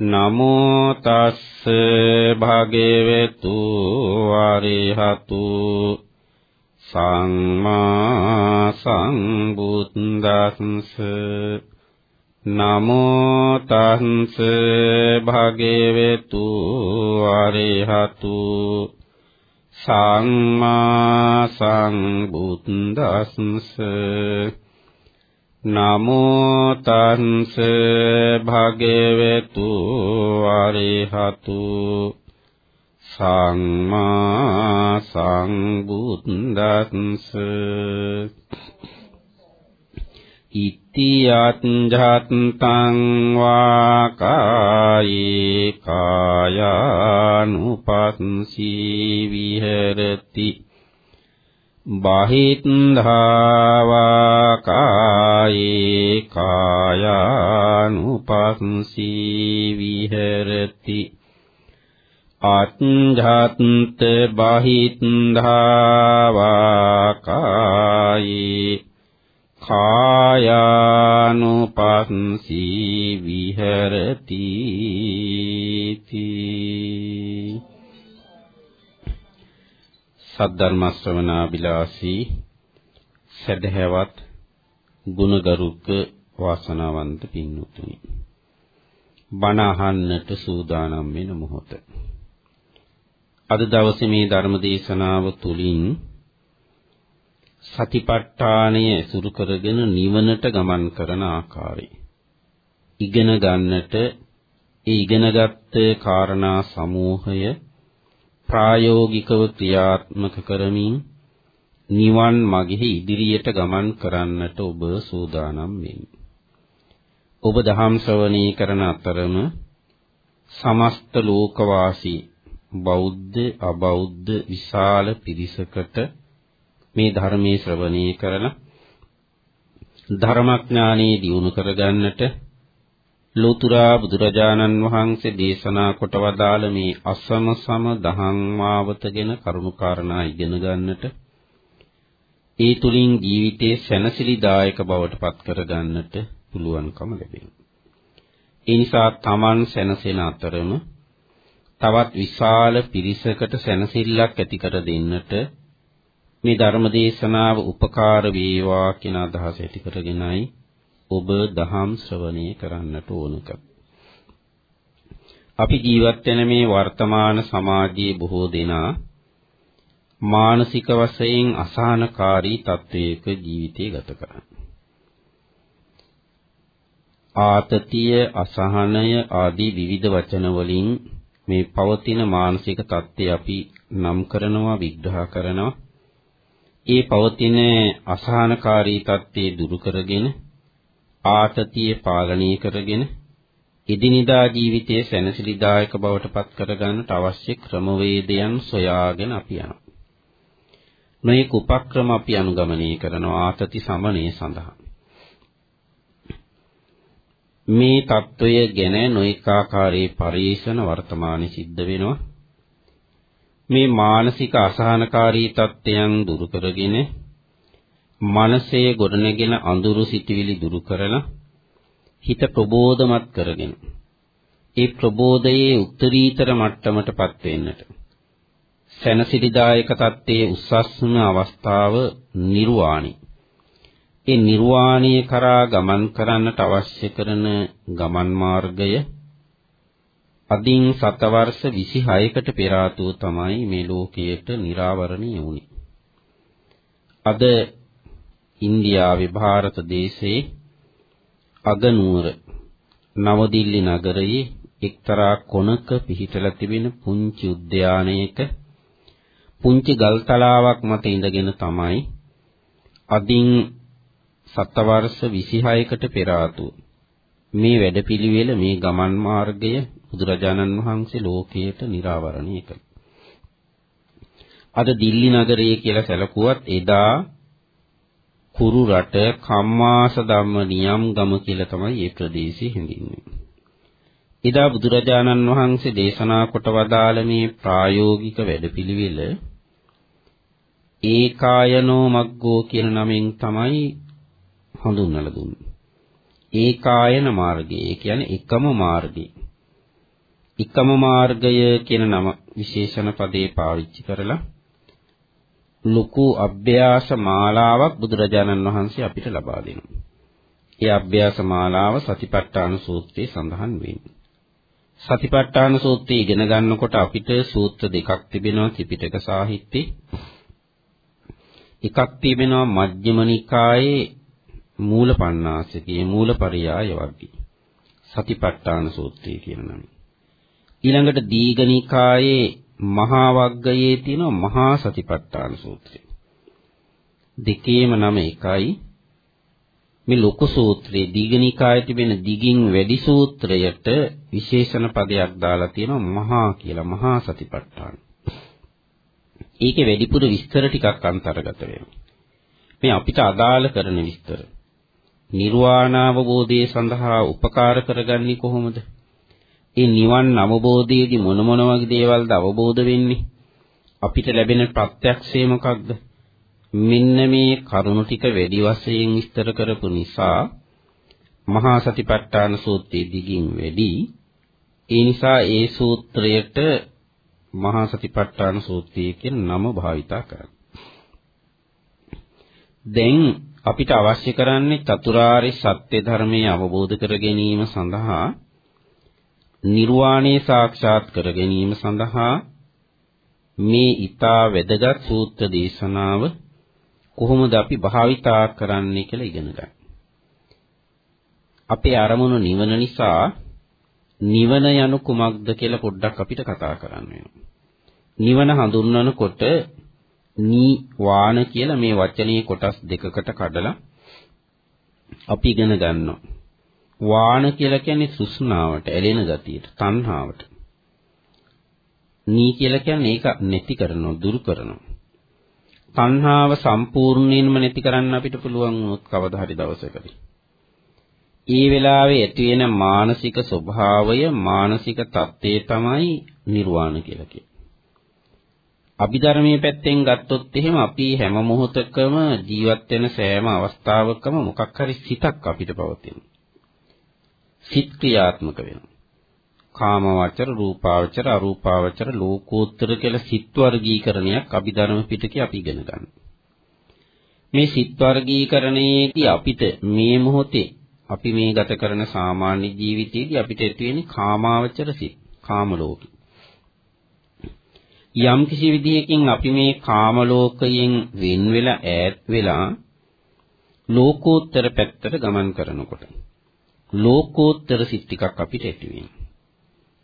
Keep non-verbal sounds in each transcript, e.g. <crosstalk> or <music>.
නමෝ තස්ස භගේවතු ආරිහතු සම්මා සම්බුද්දස්ස නමෝ තස්ස භගේවතු ආරිහතු සම්මා සම්බුද්දස්ස නමෝ තන්ස භගවතු අරිහතු සම්මා සම්බුද්දස්ස ඉතියත් ජත්තං වාකායේ කායානුපස්සී විහෙරති බහිද්ධාවා කායේ කායානුපස්සී විහෙරති. අත්ජාත්ත බහිද්ධාවා කායේ කායානුපස්සී විහෙරති. සද්ධර්ම ශ්‍රවණාබිලාසී සදහැවත් ගුණගරුක වාසනාවන්ත පින්වතුනි. බණ අහන්නට සූදානම් වෙන මොහොත. අද දවසේ මේ ධර්ම දේශනාව තුලින් සතිපට්ඨානය සුරු කරගෙන නිවනට ගමන් කරන ආකාරය ඉගෙන ගන්නට ඒ ඉගෙනගත් කාරණා සමූහය ප්‍රායෝගිකව ක්‍රියාත්මක කරමින් නිවන් මගෙහි ඉදිරියට ගමන් කරන්නට ඔබ සූදානම් වෙන්න. ඔබ දහම් ශ්‍රවණී කරන අතරම සමස්ත ලෝකවාසී බෞද්ධ අබෞද්ධ විශාල පිරිසකට මේ ධර්මයේ ශ්‍රවණී කරලා ධර්මඥානෙ දියුණු කරගන්නට ලෝතුරා බුදුරජාණන් වහන්සේ දේශනා කොට වදාළ මේ අසම සම දහම් මාවතගෙන කරුණාකාරණා ඉගෙන ගන්නට ඒ තුලින් ජීවිතයේ සැනසෙලිදායක බවට පත් කර ගන්නට පුළුවන්කම ලැබෙනවා. ඒ නිසා Taman සැනසෙන අතරම තවත් විශාල පිරිසකට සැනසෙල්ලක් ඇති කර දෙන්නට මේ ධර්ම දේශනාව උපකාර වේවා කියන අදහස ඇති කරගෙනයි ඔබ දහම් ශ්‍රවණය කරන්නට ඕනක. අපි ජීවත් වෙන මේ වර්තමාන සමාජයේ බොහෝ දෙනා මානසික වශයෙන් අසහනකාරී තත්වයක ජීවිතය ගත කරන්නේ. ආතතිය, අසහනය ආදී විවිධ වචන වලින් මේ පවතින මානසික தත්ත්වය අපි නම් කරනවා විග්‍රහ කරනවා. ඒ පවතින අසහනකාරී தත්ත්වය දුරු කරගෙන ආතතිය පාලනය කරගෙන එදිනෙදා ජීවිතයේ සැනසිලිදායක බවට පත් කරගන්නට අවශ්‍ය ක්‍රමවේදයන් සොයාගෙන අපි යනවා. මේ උපක්‍රම අපි අනුගමනය කරන ආතති සමනය සඳහා. මේ తত্ত্বය ගැන නොඑකාකාරී පරිශන වර්තමානයේ සිද්ධ වෙනවා. මේ මානසික අසහනකාරී තත්ත්වයන් දුරු කරගෙන මනසේ ගොඩනැගෙන අඳුරු සිටිවිලි දුරු කරලා හිත ප්‍රබෝධමත් කරගෙන ඒ ප්‍රබෝධයේ උත්තරීතර මට්ටමටපත් වෙන්නට සැනසිරිදායක තත්ත්වයේ උස්සස්ම අවස්ථාව නිර්වාණි. ඒ නිර්වාණය කරා ගමන් කරන්නට අවශ්‍ය කරන ගමන් මාර්ගය අදින් සතවර්ෂ 26කට පෙර තමයි මේ ලෝකයට නිරාවරණය වුණේ. අද ඉන්දියාවේ ಭಾರತ දේශයේ අගනුවර නවදිල්ලි නගරයේ එක්තරා කොනක පිහිටලා තිබෙන පුංචි උද්‍යානයක පුංචි ගල්තලාවක් මත ඉඳගෙන තමයි අදින් සතවර්ෂ 26කට පෙර මේ වැඩපිළිවෙල මේ ගමන් මාර්ගය බුදුරජාණන් වහන්සේ ලෝකයට නිරාවරණය කළා. අද දිල්ලි නගරය කියලා සැලකුවත් එදා කුරු රට කම්මාස ධම්ම නියම් ගම කියලා තමයි මේ ප්‍රදේශය හැඳින්වෙන්නේ. එදා බුදුරජාණන් වහන්සේ දේශනා කොට වදාළ මේ ප්‍රායෝගික වැඩපිළිවෙල ඒකායනෝ මග්ගෝ කියන නමෙන් තමයි හඳුන්වලා දුන්නේ. ඒකායන මාර්ගය. ඒ කියන්නේ එකම මාර්ගය. එකම මාර්ගය කියන නම විශේෂණ පදේ පාවිච්චි කරලා ලොකු අභ්‍යාස මාලාවක් බුදුරජාණන් වහන්සේ අපිට ලබා දෙනවා. ඒ අභ්‍යාස මාලාව සතිපට්ඨාන සූත්‍රයේ සඳහන් වෙන්නේ. සතිපට්ඨාන සූත්‍රය ඉගෙන ගන්නකොට අපිට සූත්‍ර දෙකක් තිබෙනවා ත්‍රිපිටක සාහිත්‍යයේ. එකක් තිබෙනවා මජ්ක්‍ධිම නිකායේ මූලපණ්ණාසකයේ මූලපරියාය වර්ගී. සතිපට්ඨාන සූත්‍රය කියන නම. ඊළඟට දීඝනිකායේ මහා වග්ගයේ තියෙන මහා සතිපට්ඨාන සූත්‍රය. දෙකේම නම එකයි. මේ ලොකු සූත්‍රයේ දීඝනිකායේ තිබෙන දිගින් වැඩි සූත්‍රයට විශේෂණ පදයක් දාලා තියෙනවා මහා කියලා මහා සතිපට්ඨාන. ඒකේ වැඩිපුර විස්තර ටිකක් අන්තර්ගත වෙනවා. මේ අපිට අදාළ කරන විස්තර. නිර්වාණ අවබෝධය සඳහා උපකාර කරගන්නේ කොහොමද? ඒ නිවන් අවබෝධයේදී මොන මොන වගේ දේවල්ද අවබෝධ වෙන්නේ? අපිට ලැබෙන ප්‍රත්‍යක්ෂය මොකක්ද? මෙන්න මේ කරුණු ටික වැඩි වශයෙන් විස්තර කරපු නිසා මහා සතිපට්ඨාන සූත්‍රයේ දිගින් වැඩි ඒ නිසා ඒ සූත්‍රයට මහා සතිපට්ඨාන සූත්‍රය කියන නම භාවිතා කරන්නේ. දැන් අපිට අවශ්‍ය කරන්නේ චතුරාර්ය සත්‍ය ධර්මය අවබෝධ කර ගැනීම සඳහා නිර්වාණය සාක්ෂාත් කර ගැනීම සඳහා මේ ඊතා වැදගත් සූත්‍ර දේශනාව කොහොමද අපි භාවිතා කරන්නේ කියලා ඉගෙන ගන්න. අපේ අරමුණු නිවන නිසා නිවන යනු කුමක්ද කියලා පොඩ්ඩක් අපිට කතා කරන්න වෙනවා. නිවන හඳුන්වනකොට නී වාන කියලා මේ වචනේ කොටස් දෙකකට කඩලා අපි ඉගෙන ගන්නවා. වාන කියලා කියන්නේ සුස්නාවට, ඇලෙන ගතියට, තණ්හාවට. නී කියලා කියන්නේ ඒක නැති කරනවා, දුරු කරනවා. තණ්හාව සම්පූර්ණයෙන්ම නැති කරන්න අපිට පුළුවන් වුණොත් කවදා හරි දවසකදී. ඒ වෙලාවේ ඇති වෙන මානසික ස්වභාවය, මානසික தත්ත්වය තමයි නිර්වාණ කියලා කියන්නේ. අභිධර්මයේ පැත්තෙන් ගත්තොත් එහෙම අපි හැම මොහොතකම ජීවත් වෙන සෑම අවස්ථාවකම මොකක් හරි සිතක් අපිට පවතිනවා. සිත් ක්‍රියාත්මක වෙනවා. කාමවචර, රූපාවචර, අරූපාවචර, ලෝකෝත්තර කියලා සිත් වර්ගීකරණයක් අභිධර්ම පිටකේ අපි ඉගෙන ගන්නවා. මේ සිත් වර්ගීකරණයේදී අපිට මේ මොහොතේ අපි මේ ගත කරන සාමාන්‍ය ජීවිතයේදී අපිට ඇති වෙන්නේ කාමාවචර සිත්, කාම ලෝකේ. යම් කිසි විදියකින් අපි මේ කාම ලෝකයෙන් වෙන් වෙලා ඈත් වෙලා ලෝකෝත්තර පැත්තට ගමන් කරනකොට ලෝකෝත්තර සිත් ටිකක් අපිට ඇති වෙනවා.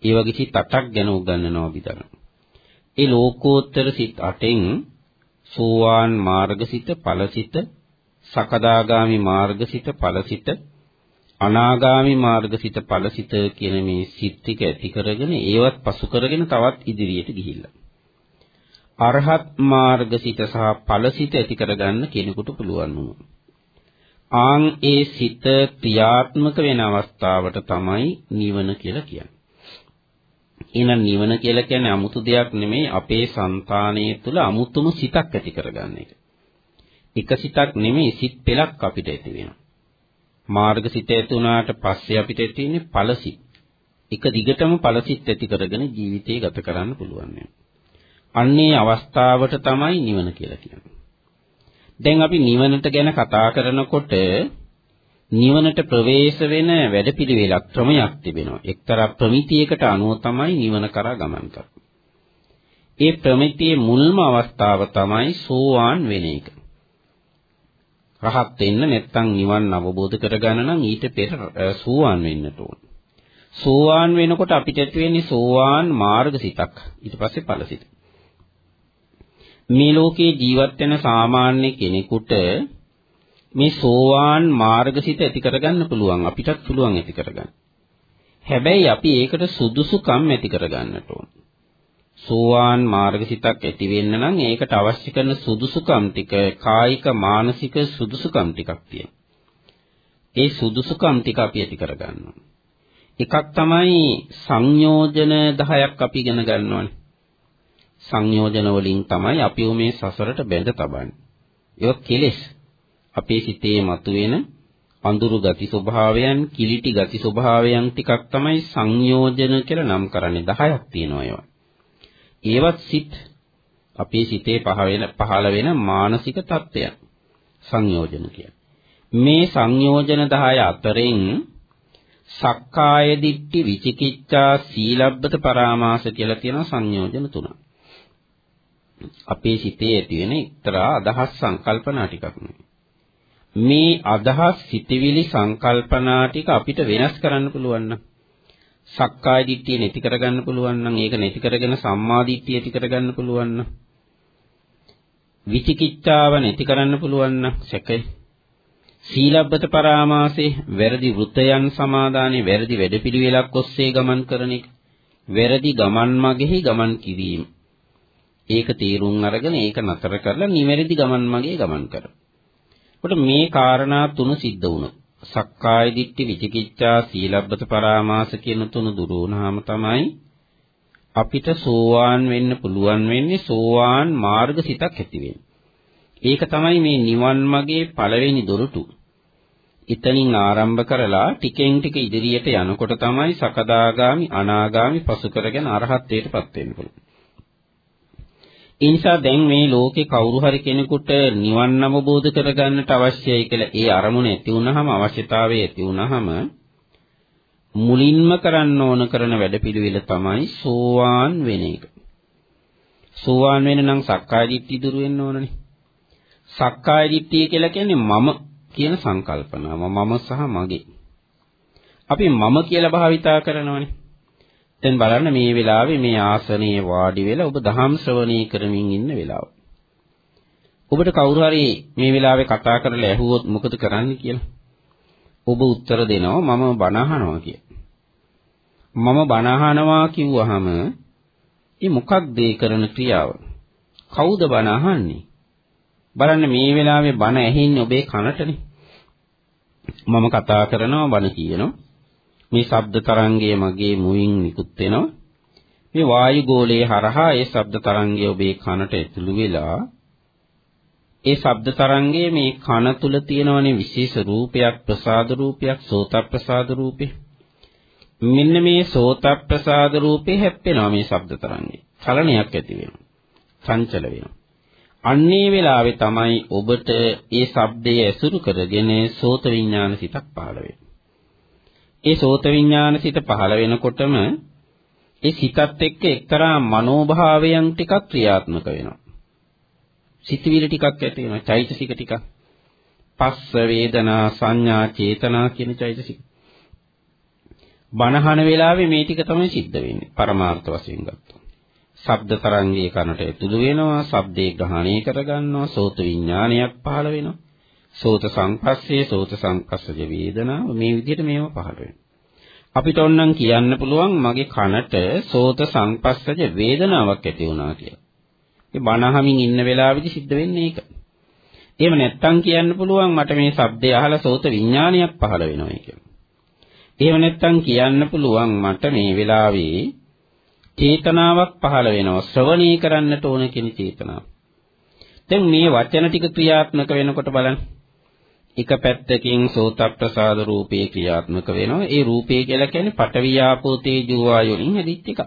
ඒ වගේ සිත් 8ක් ගැන උගන්වනවා විතර. ඒ ලෝකෝත්තර සිත් 8න් සෝවාන් මාර්ගසිත ඵලසිත සකදාගාමි මාර්ගසිත ඵලසිත අනාගාමි මාර්ගසිත ඵලසිත කියන මේ සිත් ටික ඇති කරගෙන ඒවත් පසු කරගෙන තවත් ඉදිරියට ගිහිල්ලා අරහත් මාර්ගසිත සහ ඵලසිත ඇති කරගන්න කෙනෙකුට පුළුවන් වුණා. ආන් ඒ සිත ක්‍රියාත්මක වෙන අවස්ථාවට තමයි නිවන කියලා කියන්නේ. එහෙනම් නිවන කියලා කියන්නේ 아무තු දෙයක් නෙමෙයි අපේ సంతානය තුළ 아무තුම සිතක් ඇති කරගන්න එක. එක සිතක් නෙමෙයි සිත් පෙලක් අපිට ඇති වෙනවා. මාර්ග සිත ඇති වුණාට පස්සේ අපිට ඇති වෙන්නේ ඵලසිත. එක දිගටම ඵලසිත ඇති කරගෙන ජීවිතය ගත කරන්න පුළුවන් අන්නේ අවස්ථාවට තමයි නිවන කියලා කියන්නේ. දැන් අපි නිවනට ගැන කතා කරනකොට නිවනට ප්‍රවේශ වෙන වැඩපිළිවෙලක් ක්‍රමයක් තිබෙනවා. එක්තරා ප්‍රමිතියකට අනුව තමයි නිවන කරා ගමන් කරන්නේ. ඒ ප්‍රමිතියේ මුල්ම අවස්ථාව තමයි සෝවාන් වෙන එක. රහත් වෙන්න නැත්නම් නිවන් අවබෝධ කරගන්න නම් ඊට පෙර සෝවාන් වෙන්නට ඕන. සෝවාන් වෙනකොට අපිට ඇති වෙන්නේ සෝවාන් මාර්ගසිතක්. ඊට පස්සේ ඵලසිත. මේ ලෝකේ ජීවත් වෙන සාමාන්‍ය කෙනෙකුට මේ සෝවාන් මාර්ගසිත ඇති කරගන්න පුළුවන් අපිටත් පුළුවන් ඇති කරගන්න. හැබැයි අපි ඒකට සුදුසුකම් ඇති කරගන්නට ඕන. සෝවාන් මාර්ගසිතක් ඇති වෙන්න නම් ඒකට අවශ්‍ය කරන සුදුසුකම් ටික කායික මානසික සුදුසුකම් ටිකක් තියෙනවා. ඒ සුදුසුකම් ටික අපි ඇති කරගන්න එකක් තමයි සංයෝජන 10ක් අපි ඉගෙන ගන්නවානේ. සංයෝජන වලින් තමයි අපිව මේ සසරට බැඳ තබන්නේ. ඒක කෙලෙස්. අපේ සිතේ මතුවෙන අඳුරු ගති ස්වභාවයන්, කිලිටි ගති ස්වභාවයන් ටිකක් තමයි සංයෝජන කියලා නම් කරන්නේ 10ක් තියෙනවා ඒවා. ඒවත් සිත් අපේ සිතේ පහළ වෙන මානසික තත්ත්වයන් සංයෝජන කියන්නේ. මේ සංයෝජන 10 අතරින් සක්කාය දිට්ඨි විචිකිච්ඡා සීලබ්බත පරාමාස කියලා තියෙන සංයෝජන තුනක්. අපේ සිතේ ඇති වෙන එක්තරා අදහස් සංකල්පනා ටිකක් මේ අදහස් සිතවිලි සංකල්පනා ටික අපිට වෙනස් කරන්න පුළුවන් නම් සක්කාය දිට්ඨිය නැති කරගන්න පුළුවන් නම් ඒක නැති කරගෙන සම්මා දිට්ඨිය ඇති කරගන්න පුළුවන් නම් විචිකිච්ඡාව නැති කරන්න පුළුවන් නම් සැකේ සීලබ්බත පරාමාසේ වැරදි වෘතයන් සමාදානේ වැරදි වැඩපිළිවෙලක් ඔස්සේ ගමන් කරන එක. වැරදි ගමන් මගෙහි ගමන් කිරීම. ඒක තීරුම් අරගෙන ඒක නතර කරලා නිවැරදි ගමන් මගේ ගමන් කර. කොට මේ කාරණා තුන සිද්ධ වුණොත් සක්කාය දිට්ඨි විචිකිච්ඡා සීලබ්බත පරාමාස කියන තුන දුරු වුණාම තමයි අපිට සෝවාන් වෙන්න පුළුවන් වෙන්නේ සෝවාන් මාර්ගසිතක් ඇති වෙන්නේ. ඒක තමයි මේ නිවන් මාගේ පළවෙනි දොරටු. ඉතනින් ආරම්භ කරලා ටිකෙන් ටික ඉදිරියට යනකොට තමයි සකදාගාමි අනාගාමි පසු කරගෙන අරහත්ත්වයටපත් වෙන්න පුළුවන්. ඒ නිසා දැන් මේ ලෝකේ කවුරු හරි කෙනෙකුට නිවන් අවබෝධ කරගන්නට අවශ්‍යයි කියලා ඒ අරමුණ ඇති වුනහම අවශ්‍යතාවය ඇති වුනහම මුලින්ම කරන්න ඕන කරන වැඩපිළිවෙල තමයි සෝවාන් වෙන එක. සෝවාන් වෙන නම් සක්කාය දිට්ඨිය දුරු වෙන්න ඕනනේ. සක්කාය දිට්ඨිය කියලා කියන්නේ මම කියන සංකල්පනාව. මම සහ මගේ. අපි මම කියලා භාවිතා කරනවනේ. දැන් බලන්න මේ වෙලාවේ මේ ආසනයේ වාඩි වෙලා ඔබ දහම් ශ්‍රවණී කරමින් ඉන්න වෙලාව. ඔබට කවුරු හරි මේ වෙලාවේ කතා කරලා ඇහුවොත් මොකද කරන්නේ කියලා? ඔබ උත්තර දෙනවා මම බණ අහනවා කියලා. මම බණ අහනවා කිව්වහම ඒ මොකක්ද ඒ කරන ක්‍රියාව? කවුද බණ අහන්නේ? බලන්න මේ වෙලාවේ බණ ඇහෙන්නේ ඔබේ කනටනේ. මම කතා කරනවා බණ කියනවා. මේ ශබ්ද තරංගය මගේ මුවින් නිකුත් වෙනවා. මේ වායු ගෝලයේ හරහා ඒ ශබ්ද තරංගය ඔබේ කනට ඇතුළු වෙලා ඒ ශබ්ද තරංගයේ මේ කන තුල තියෙනවනේ විශේෂ රූපයක් ප්‍රසාද රූපයක් සෝත ප්‍රසාද රූපේ. මෙන්න මේ සෝත ප්‍රසාද රූපේ හැප්පෙනවා මේ ශබ්ද තරංගේ. චලනයක් ඇති වෙනවා. චංචල වෙනවා. අන්නේ වෙලාවේ තමයි ඔබට ඒ ශබ්දය ඇසුරු කරගෙන සෝත විඥාන සිතක් පහළ වෙන්නේ. ඒ සෝත විඥාන සිත පහළ වෙනකොටම ඒ සිතත් එක්ක එක්තරා මනෝභාවයන් ටිකක් ක්‍රියාත්මක වෙනවා. සිතවිලි ටිකක් ඇති වෙනවා. චෛතසික ටිකක්. පස්ස වේදනා සංඥා චේතනා කියන චෛතසික. බණහන වෙලාවේ මේ ටික තමයි සිද්ධ වෙන්නේ. පරමාර්ථ වශයෙන් ගත්තොත්. ශබ්ද තරංගයේ කනට ඇතුළු වෙනවා, ශබ්දේ ග්‍රහණය කරගන්නවා, සෝත විඥානයක් පහළ වෙනවා. සෝත සංපස්සේ සෝත සංපස්සජ වේදනාව මේ විදිහට මේව පහළ වෙනවා. අපිට ඕනනම් කියන්න පුළුවන් මගේ කනට සෝත සංපස්සජ වේදනාවක් ඇති වුණා කියලා. ඒ බණහමින් ඉන්න වෙලාවෙදි සිද්ධ වෙන්නේ ඒක. එහෙම නැත්තම් කියන්න පුළුවන් මට මේ ශබ්දය අහලා සෝත විඥානයක් පහළ වෙනවා කියලා. එහෙම නැත්තම් කියන්න පුළුවන් මට මේ වෙලාවේ චේතනාවක් පහළ වෙනවා ශ්‍රවණී කරන්නට ඕන කියන චේතනාව. දැන් මේ වචන ටික ක්‍රියාත්මක වෙනකොට බලන්න එක පැත්තකින් සෝතප්‍රසාද රූපේ ක්‍රියාත්මක වෙනවා. ඒ රූපේ කියලා කියන්නේ පඨවි ආපෝ තේජෝ වායෝලින් හැදිච්ච එකක්.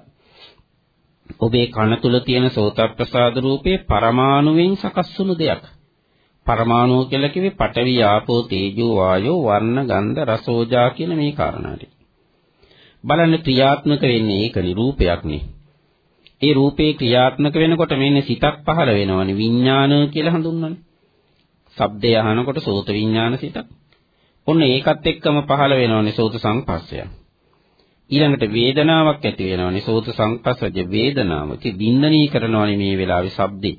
ඔබේ කන තුල තියෙන සෝතප්‍රසාද රූපේ පරමාණුවෙන් සකස් වුණු දෙයක්. පරමාණු කියලා කිව්වේ පඨවි ආපෝ තේජෝ වායෝ වර්ණ ගන්ධ රසෝජා කියන මේ කාරණාටි. බලන්න ක්‍රියාත්මක වෙන්නේ ඒකනි රූපයක්නේ. ඒ රූපේ ක්‍රියාත්මක වෙනකොට මෙන්න සිතක් පහළ වෙනවනේ විඥාන කියලා හඳුන්වන්නේ. ශබ්දය අහනකොට සෝත විඥාන සිතක්. ඔන්න ඒකත් එක්කම පහළ වෙනවනේ සෝත සංපස්සය. ඊළඟට වේදනාවක් ඇති වෙනවනේ සෝත සංපස්සජ වේදනාව. ඉතින් වින්දනී කරනවනේ මේ වෙලාවේ ශබ්දේ.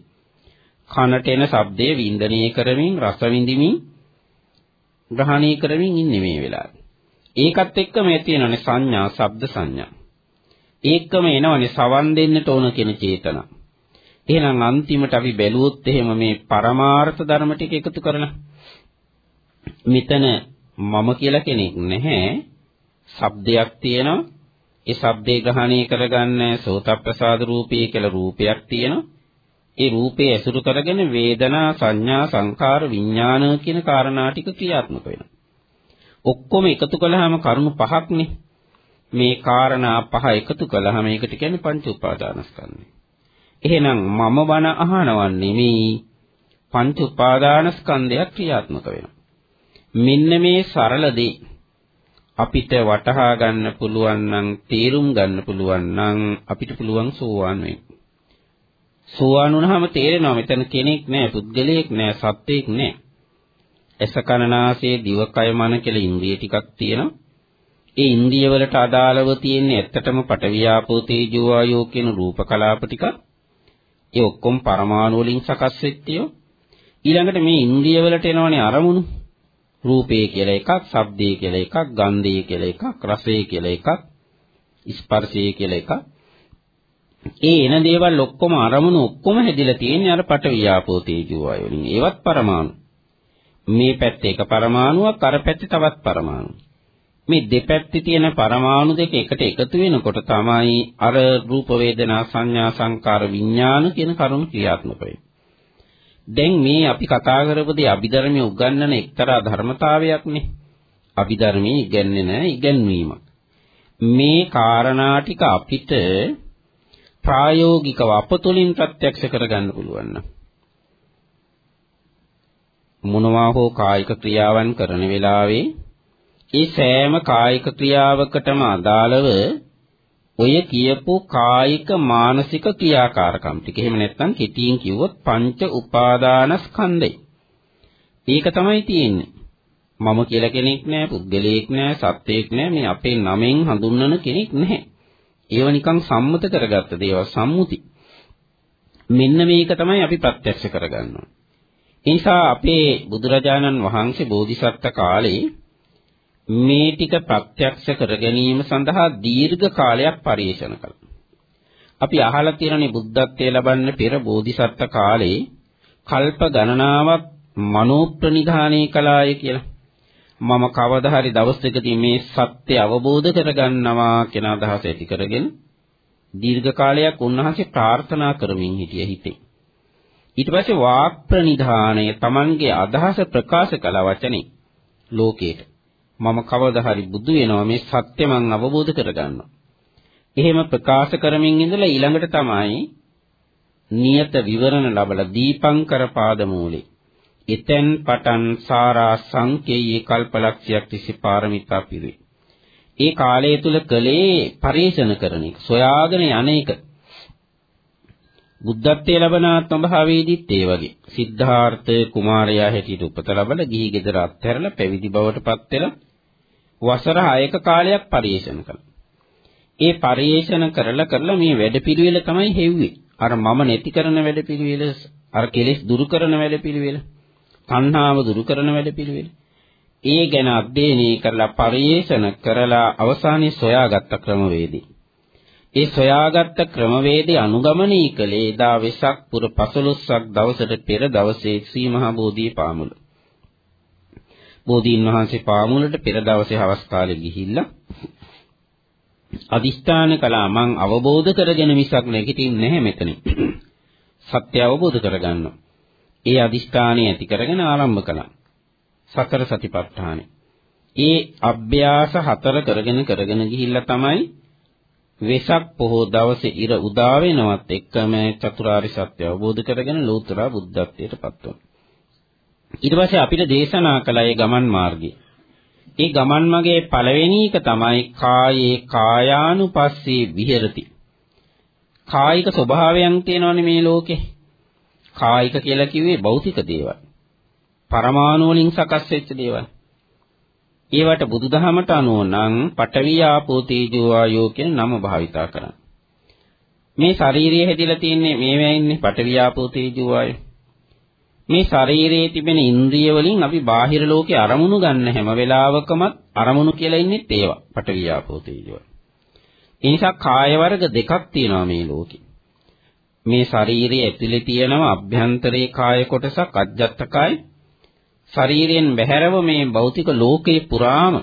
කනට එන ශබ්දයේ වින්දනී කරමින් රස විඳිමින් ග්‍රහණය කරමින් ඉන්නේ මේ වෙලාවේ. ඒකත් එක්කම ඇති වෙනවනේ සංඥා, ශබ්ද සංඥා. ඒකම එනවනේ සවන් දෙන්නට ඕන කියන චේතනා. එහෙනම් අන්තිමට අපි බැලුවොත් එහෙම මේ පරමාර්ථ ධර්ම ටික එකතු කරලා මෙතන මම කියලා කෙනෙක් නැහැ. ශබ්දයක් තියෙනවා. ඒ ශබ්දේ ග්‍රහණය කරගන්න සෝතප්‍රසාද රූපී කියලා රූපයක් තියෙනවා. ඒ රූපේ ඇසුරු කරගෙන වේදනා සංඥා සංකාර විඥාන කියන කාරණා ටික ක්‍රියාත්මක වෙනවා. ඔක්කොම එකතු කළාම කරුණු පහක්නේ. මේ කාරණා පහ එකතු කළාම ඒකට කියන්නේ පංච උපාදානස්කන්ධය. එහෙනම් මම බණ අහනවා නෙමෙයි පංච උපාදානස්කන්ධයක් ක්‍රියාත්මක වෙනවා. මෙන්න මේ සරල දේ අපිට වටහා ගන්න පුළුවන් නම් තේරුම් ගන්න පුළුවන් නම් අපිට පුළුවන් සෝවාන් වෙන්න. සෝවාන් වුණාම තේරෙනවා මෙතන කෙනෙක් නෑ, පුද්ගලයෙක් නෑ, සත්වෙක් නෑ. එස කනනාසයේ දිවකය මන කියලා ඉන්ද්‍රිය ටිකක් තියෙනවා. ඒ ඉන්ද්‍රිය වලට අදාළව තියෙන්නේ ඇත්තටම පටවියාපෝ තේජෝ වායෝ කියන රූප කලාප ටික. ඒ ඔක්කොම පරමාණු වලින් සකස් වෙච්චියෝ. ඊළඟට මේ ඉන්ද්‍රිය වලට එනවනේ අරමුණු. රූපේ කියලා එකක්, ශබ්දේ කියලා එකක්, ගන්ධේ කියලා එකක්, රසේ කියලා එකක්, ස්පර්ශේ කියලා එකක්. ඒ එන දේවල් ඔක්කොම අරමුණු ඔක්කොම හැදිලා තියෙන්නේ අර පටවියාපෝ තේජෝ වායෝ වලින්. ඒවත් පරමාණු. මේ පැත්තේ එක පරමාණුවක් අර පැත්තේ තවත් පරමාණු. මේ දෙපැත්තේ තියෙන පරමාණු දෙක එකට එකතු වෙනකොට තමයි අර රූප වේදනා සංඥා සංකාර විඥාන කියන කරුණු ක්‍රියාත්මක වෙන්නේ. දැන් මේ අපි කතා කරපදී අභිධර්මයේ උගන්වන එක්තරා ධර්මතාවයක්නේ. අභිධර්මයේ ඉගැන්වෙන ඉගැන්වීමක්. මේ කාරණා ටික අපිට ප්‍රායෝගිකව අපතුලින් ප්‍රත්‍යක්ෂ කරගන්න පුළුවන් නම් මොනවා හෝ කායික ක්‍රියාවන් කරන වෙලාවේ ඒ සෑම කායික ක්‍රියාවකටම අදාළව ඔය කියපු කායික මානසික ක්‍රියාකාරකම් ටික. එහෙම නැත්නම් කෙටියෙන් කිව්වොත් පංච උපාදානස්කන්ධය. ඒක තමයි තියෙන්නේ. මම කියලා කෙනෙක් නෑ, පුද්ගලයෙක් නෑ, සත්වයෙක් නෑ, මේ අපේ නමෙන් හඳුන්වන කෙනෙක් නැහැ. ඒව නිකන් සම්මත කරගත්ත දේවල් සම්මුති. මෙන්න මේක තමයි අපි ප්‍රත්‍යක්ෂ කරගන්න ඒ නිසා අපේ බුදුරජාණන් වහන්සේ බෝධිසත්ව කාලේ මේ ටික ප්‍රත්‍යක්ෂ කර ගැනීම සඳහා දීර්ඝ කාලයක් පරිශන කළා. අපි අහලා තියෙනනේ බුද්ධත්වයේ ලබන්න පෙර බෝධිසත්ව කාලේ කල්ප ගණනාවක් මනෝප්‍රනිධානය කළාය කියලා. මම කවදා හරි දවසකදී මේ සත්‍ය අවබෝධ කරගන්නවා කියන අදහස ඇති කරගෙන දීර්ඝ කාලයක් උන්වහන්සේ ප්‍රාර්ථනා කරමින් හිටිය හිතේ. ඊට පස්සේ වාක් ප්‍රනිධානය Tamanගේ අදහස ප්‍රකාශ කළ වචනේ ලෝකේට මම කවදා හරි බුදු වෙනවා මේ සත්‍ය මං අවබෝධ කරගන්නවා. එහෙම ප්‍රකාශ කරමින් ඉඳලා ඊළඟට තමයි නියත විවරණ ලබලා දීපංකර පාදමූලේ එතෙන් පටන් සාරා සංකේයී කල්පලක්ෂයක් තිස්සේ පාරමිතා පිරුවේ. ඒ කාලය තුල කලේ පරිශන කරන එක, සොයාගෙන යන්නේක. බුද්ධත්වයේ ලබන ආත්ම භාවයේදීත් ඒ වගේ. සිද්ධාර්ථ කුමාරයා හැටියට උපත ලබලා ගිහි ගෙදර අත්හැරලා පැවිදි බවට පත් වෙලා වසර 6ක කාලයක් පරිේෂණ කළා. ඒ පරිේෂණ කරලා කරලා මේ වැඩපිළිවෙල තමයි හෙව්වේ. අර මම නැති කරන වැඩපිළිවෙල, අර කෙලෙස් දුරු කරන වැඩපිළිවෙල, තණ්හාව දුරු කරන වැඩපිළිවෙල. ඒ ගැන අධ්‍යයනය කරලා පරිේෂණ කරලා අවසානයේ සොයාගත්ත ක්‍රමවේදී. ඒ සොයාගත්ත ක්‍රමවේදී අනුගමනය කළේ එදා වෙසක් පුර 15ක් දවසට පෙර දවසේ ශ්‍රී මහා බෝධිය පාමුල. බෝධීන් වහන්සේ පාමුලට පෙර දවසේ හවස් කාලේ ගිහිල්ලා අදිස්ථාන කළා මං අවබෝධ කරගෙන මිසක් නැගිටින්නේ නැහැ මෙතනින්. සත්‍ය අවබෝධ කරගන්න. ඒ අදිස්ථානය ඇති කරගෙන ආරම්භ කළා. සතර සතිපට්ඨානෙ. ඒ අභ්‍යාස හතර කරගෙන කරගෙන ගිහිල්ලා තමයි වෙසක් පොහොව දවසේ ඉර උදා වෙනවත් එක්කම චතුරාර්ය සත්‍ය අවබෝධ කරගෙන ලෝතර බුද්ධත්වයට පත් වුණා. ඊට පස්සේ අපිට දේශනා කළ ඒ ගමන් මාර්ගය. ඒ ගමන් මගේ පළවෙනි එක තමයි කායේ කායානුපස්සී විහෙරති. කායික ස්වභාවයන් තියෙනවනේ මේ ලෝකේ. කායික කියලා කිව්වේ භෞතික දේවල්. පරමාණු වලින් සකස් වෙච්ච දේවල්. ඒවට බුදුදහමට අනුව නම් පඨවි ආපෝ තේජෝ වායෝ කියන නම භාවිතා කරන්න. මේ ශාරීරිය හැදිලා තියෙන්නේ මේවා ඉන්නේ පඨවි ආපෝ තේජෝ වායෝ. මේ ශරීරයේ තිබෙන ඉන්ද්‍රිය වලින් අපි බාහිර ලෝකේ අරමුණු ගන්න හැම වෙලාවකම අරමුණු කියලා ඉන්නේ ඒවා. පටවියාපෝ තේජෝ. ඒ නිසා කාය වර්ග දෙකක් තියෙනවා මේ ලෝකේ. මේ ශරීරයේ ඇතුලේ තියෙනවා අභ්‍යන්තරේ කාය කොටසක් අජ්ජත් කාය. ශරීරයෙන් බැහැරව මේ භෞතික ලෝකයේ පුරාම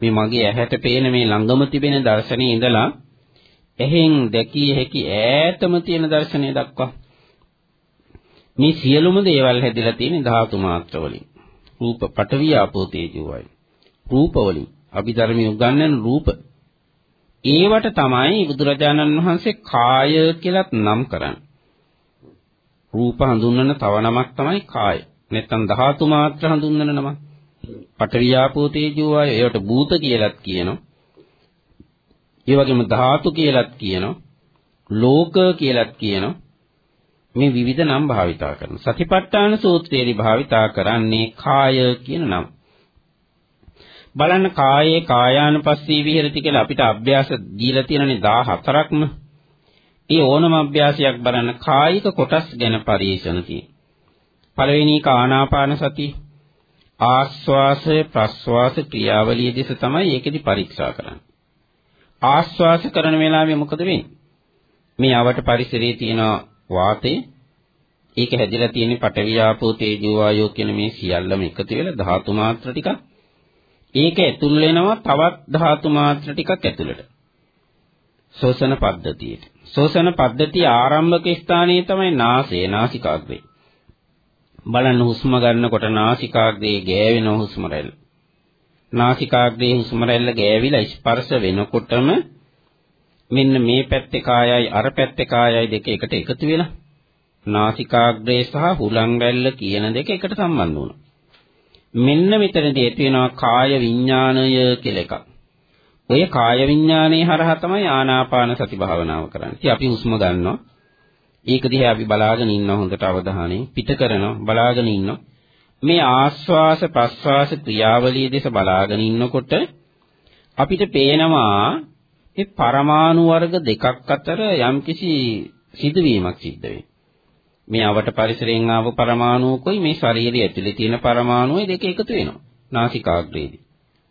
මේ මගේ ඇහැට පේන මේ ළඟම තිබෙන දර්ශනේ ඉඳලා එහෙන් දැකිය හැකි ඈතම තියෙන දර්ශනය දක්වා මේ සියලුම දේවල් හැදිලා තියෙන ධාතු මාත්‍ර වලින්. රූප පඨවි ආපෝ තේජෝ වයි. රූප වලින් අභිධර්මයේ උගන්වන රූප ඒවට තමයි බුදුරජාණන් වහන්සේ කාය කියලත් නම් කරන්නේ. රූප හඳුන්වන තව නමක් තමයි කාය. නැත්නම් ධාතු මාත්‍ර හඳුන්වන නමක්. පඨවියාපෝ තේජෝ වායය ඒවට භූත කියලත් කියනවා. ඒ වගේම ධාතු කියලත් කියනවා. ලෝක කියලත් කියනවා. මේ විවිධ නම් භාවිතා කරනවා. සතිපට්ඨාන සූත්‍රයේදී භාවිතා කරන්නේ කාය කියන නම. බලන්න කායේ කායානුපස්සී විහෙරති කියලා අපිට අභ්‍යාස දීලා තියෙනනේ 14ක්ම. ඒ ඕනම අභ්‍යාසයක් බලන්න කායික කොටස් ගැන පරිශන තියෙනවා. පළවෙනි එක ආනාපාන සතිය. ආස්වාසය ප්‍රස්වාස ක්‍රියාවලිය දෙස තමයි ඒකෙදි පරීක්ෂා කරන්නේ. ආස්වාස කරන වෙලාවේ මොකද වෙන්නේ? මේ අවට පරිසරයේ තියෙන වාතේ ඒක හැදිලා තියෙන පඨවි ආපෝ තේජෝ වායෝ කියන මේ සියල්ලම එකතු වෙලා ධාතු මාත්‍ර ටිකක් ඒක ඇතුල් වෙනවා තවත් ධාතු මාත්‍ර ටිකක් ඇතුළට. ශෝෂණ පද්ධතියට. ශෝෂණ පද්ධතිය ආරම්භක ස්ථානයේ තමයි නාසය, නාසිකාග්‍රේ. බලන්න හුස්ම ගන්නකොට නාසිකාග්‍රේ ගෑවෙන හුස්ම රැල්ල. නාසිකාග්‍රේ හුස්ම රැල්ල ගෑවිලා ස්පර්ශ වෙනකොටම මෙන්න මේ පැත්තේ කායයි අර පැත්තේ කායයි දෙක එකට එකතු වෙලා නාසිකාග්‍රේ සහ හුලං රැල්ල කියන දෙක එකට සම්බන්ධ වුණා. මෙන්න මෙතනදී ඇති වෙනවා කාය විඥාණය කියලා එකක්. ඔය කාය විඥාණය හරහා තමයි ආනාපාන සති භාවනාව කරන්නේ. ඉතින් අපි හුස්ම ගන්නවා. ඒක දිහා අපි බලාගෙන ඉන්නවා හොඳට අවධානයෙන් පිට කරනවා බලාගෙන ඉන්නවා. මේ ආස්වාස ප්‍රස්වාස ක්‍රියාවලිය දෙස බලාගෙන ඉන්නකොට අපිට පේනවා මේ පරමාණු වර්ග දෙකක් අතර යම්කිසි සිදුවීමක් සිද්ධ වෙනවා. මේ අවට පරිසරයෙන් ආව පරමාණුකෝයි මේ ශරීරය ඇතුලේ තියෙන පරමාණුයි දෙක එකතු වෙනවා. නාසිකාග්‍රේදී.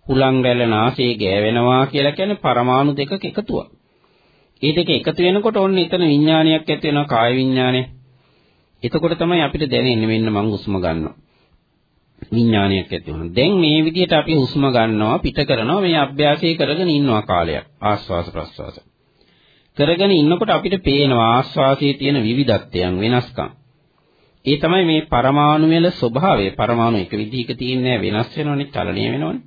හුලං රැල්ල නාසයේ ගෑවෙනවා කියලා කියන්නේ පරමාණු දෙකක එකතුවක්. ඒ දෙක එකතු වෙනකොට ඔන්න එතන විඥානයක් ඇති වෙනවා කාය විඥානය. එතකොට තමයි අපිට දැනෙන්නේ මෙන්න මං හුස්ම ගන්නවා. විඥානයක් ඇති වෙනවා. දැන් මේ විදිහට අපි හුස්ම ගන්නවා පිට කරනවා මේ අභ්‍යාසය කරගෙන ඉන්නවා කාලයක්. ආස්වාස ප්‍රස්වාස. කරගෙන ඉන්නකොට අපිට පේනවා ආස්වාසයේ තියෙන විවිධත්වයන් වෙනස්කම්. ඒ තමයි මේ පරමාණු වල ස්වභාවය. පරමාණු එක විදිහක තියෙන්නේ වෙනස් වෙනවනේ, චලනය වෙනවනේ.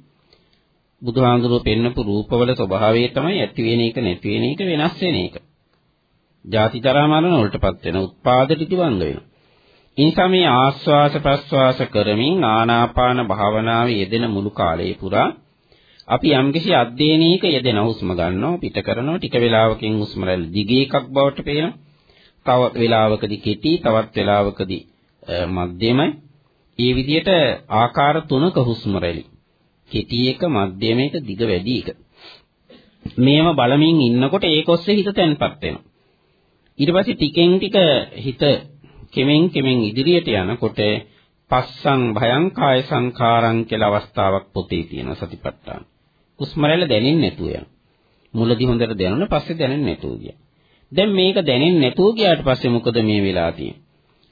බුදුහාඳුරෝ පෙන්නපු රූපවල ස්වභාවය තමයි ඇති වෙන එක නැති වෙන එක වෙනස් වෙන එක. ජාති ජරා මරණ වලටපත් වෙන උත්පාද ටිකවංග වෙනවා. ඉන්සා මේ ආස්වාස ප්‍රස්වාස කරමින් ආනාපාන භාවනාවේ යෙදෙන මුළු කාලය පුරා අපි යම්කිසි අධ්‍යයනයක යෙදෙන හුස්ම ගන්නවා පිට කරනවා ටික වේලාවකින් හුස්ම රැල්ල දිගේ එකක් බවට පේනවා. තව වේලාවකදී කෙටි තවත් වේලාවකදී මධ්‍යමයි. මේ විදිහට ආකාර තුනක හුස්ම රැලි. කෙටි එක මධ්‍යම එක දිග වැඩි එක. මේව බලමින් ඉන්නකොට ඒක ඔස්සේ හිත තැන්පත් වෙනවා. ඊට පස්සේ ටිකෙන් ටික හිත කෙමෙන් කෙමෙන් ඉදිරියට යනකොට පස්සං භයං කාය සංඛාරං කියලා අවස්ථාවක් පොතේ තියෙනවා සතිපට්ඨාන. හුස්ම රැල්ල දැනෙන්නේ නැතුව යන. මුලදී හොඳට දැනුණා පස්සේ දැනෙන්නේ නැතුව ගියා. දැන් මේක දැනෙන්නේ නැතුව ගියාට පස්සේ මොකද මේ වෙලා තියෙන්නේ?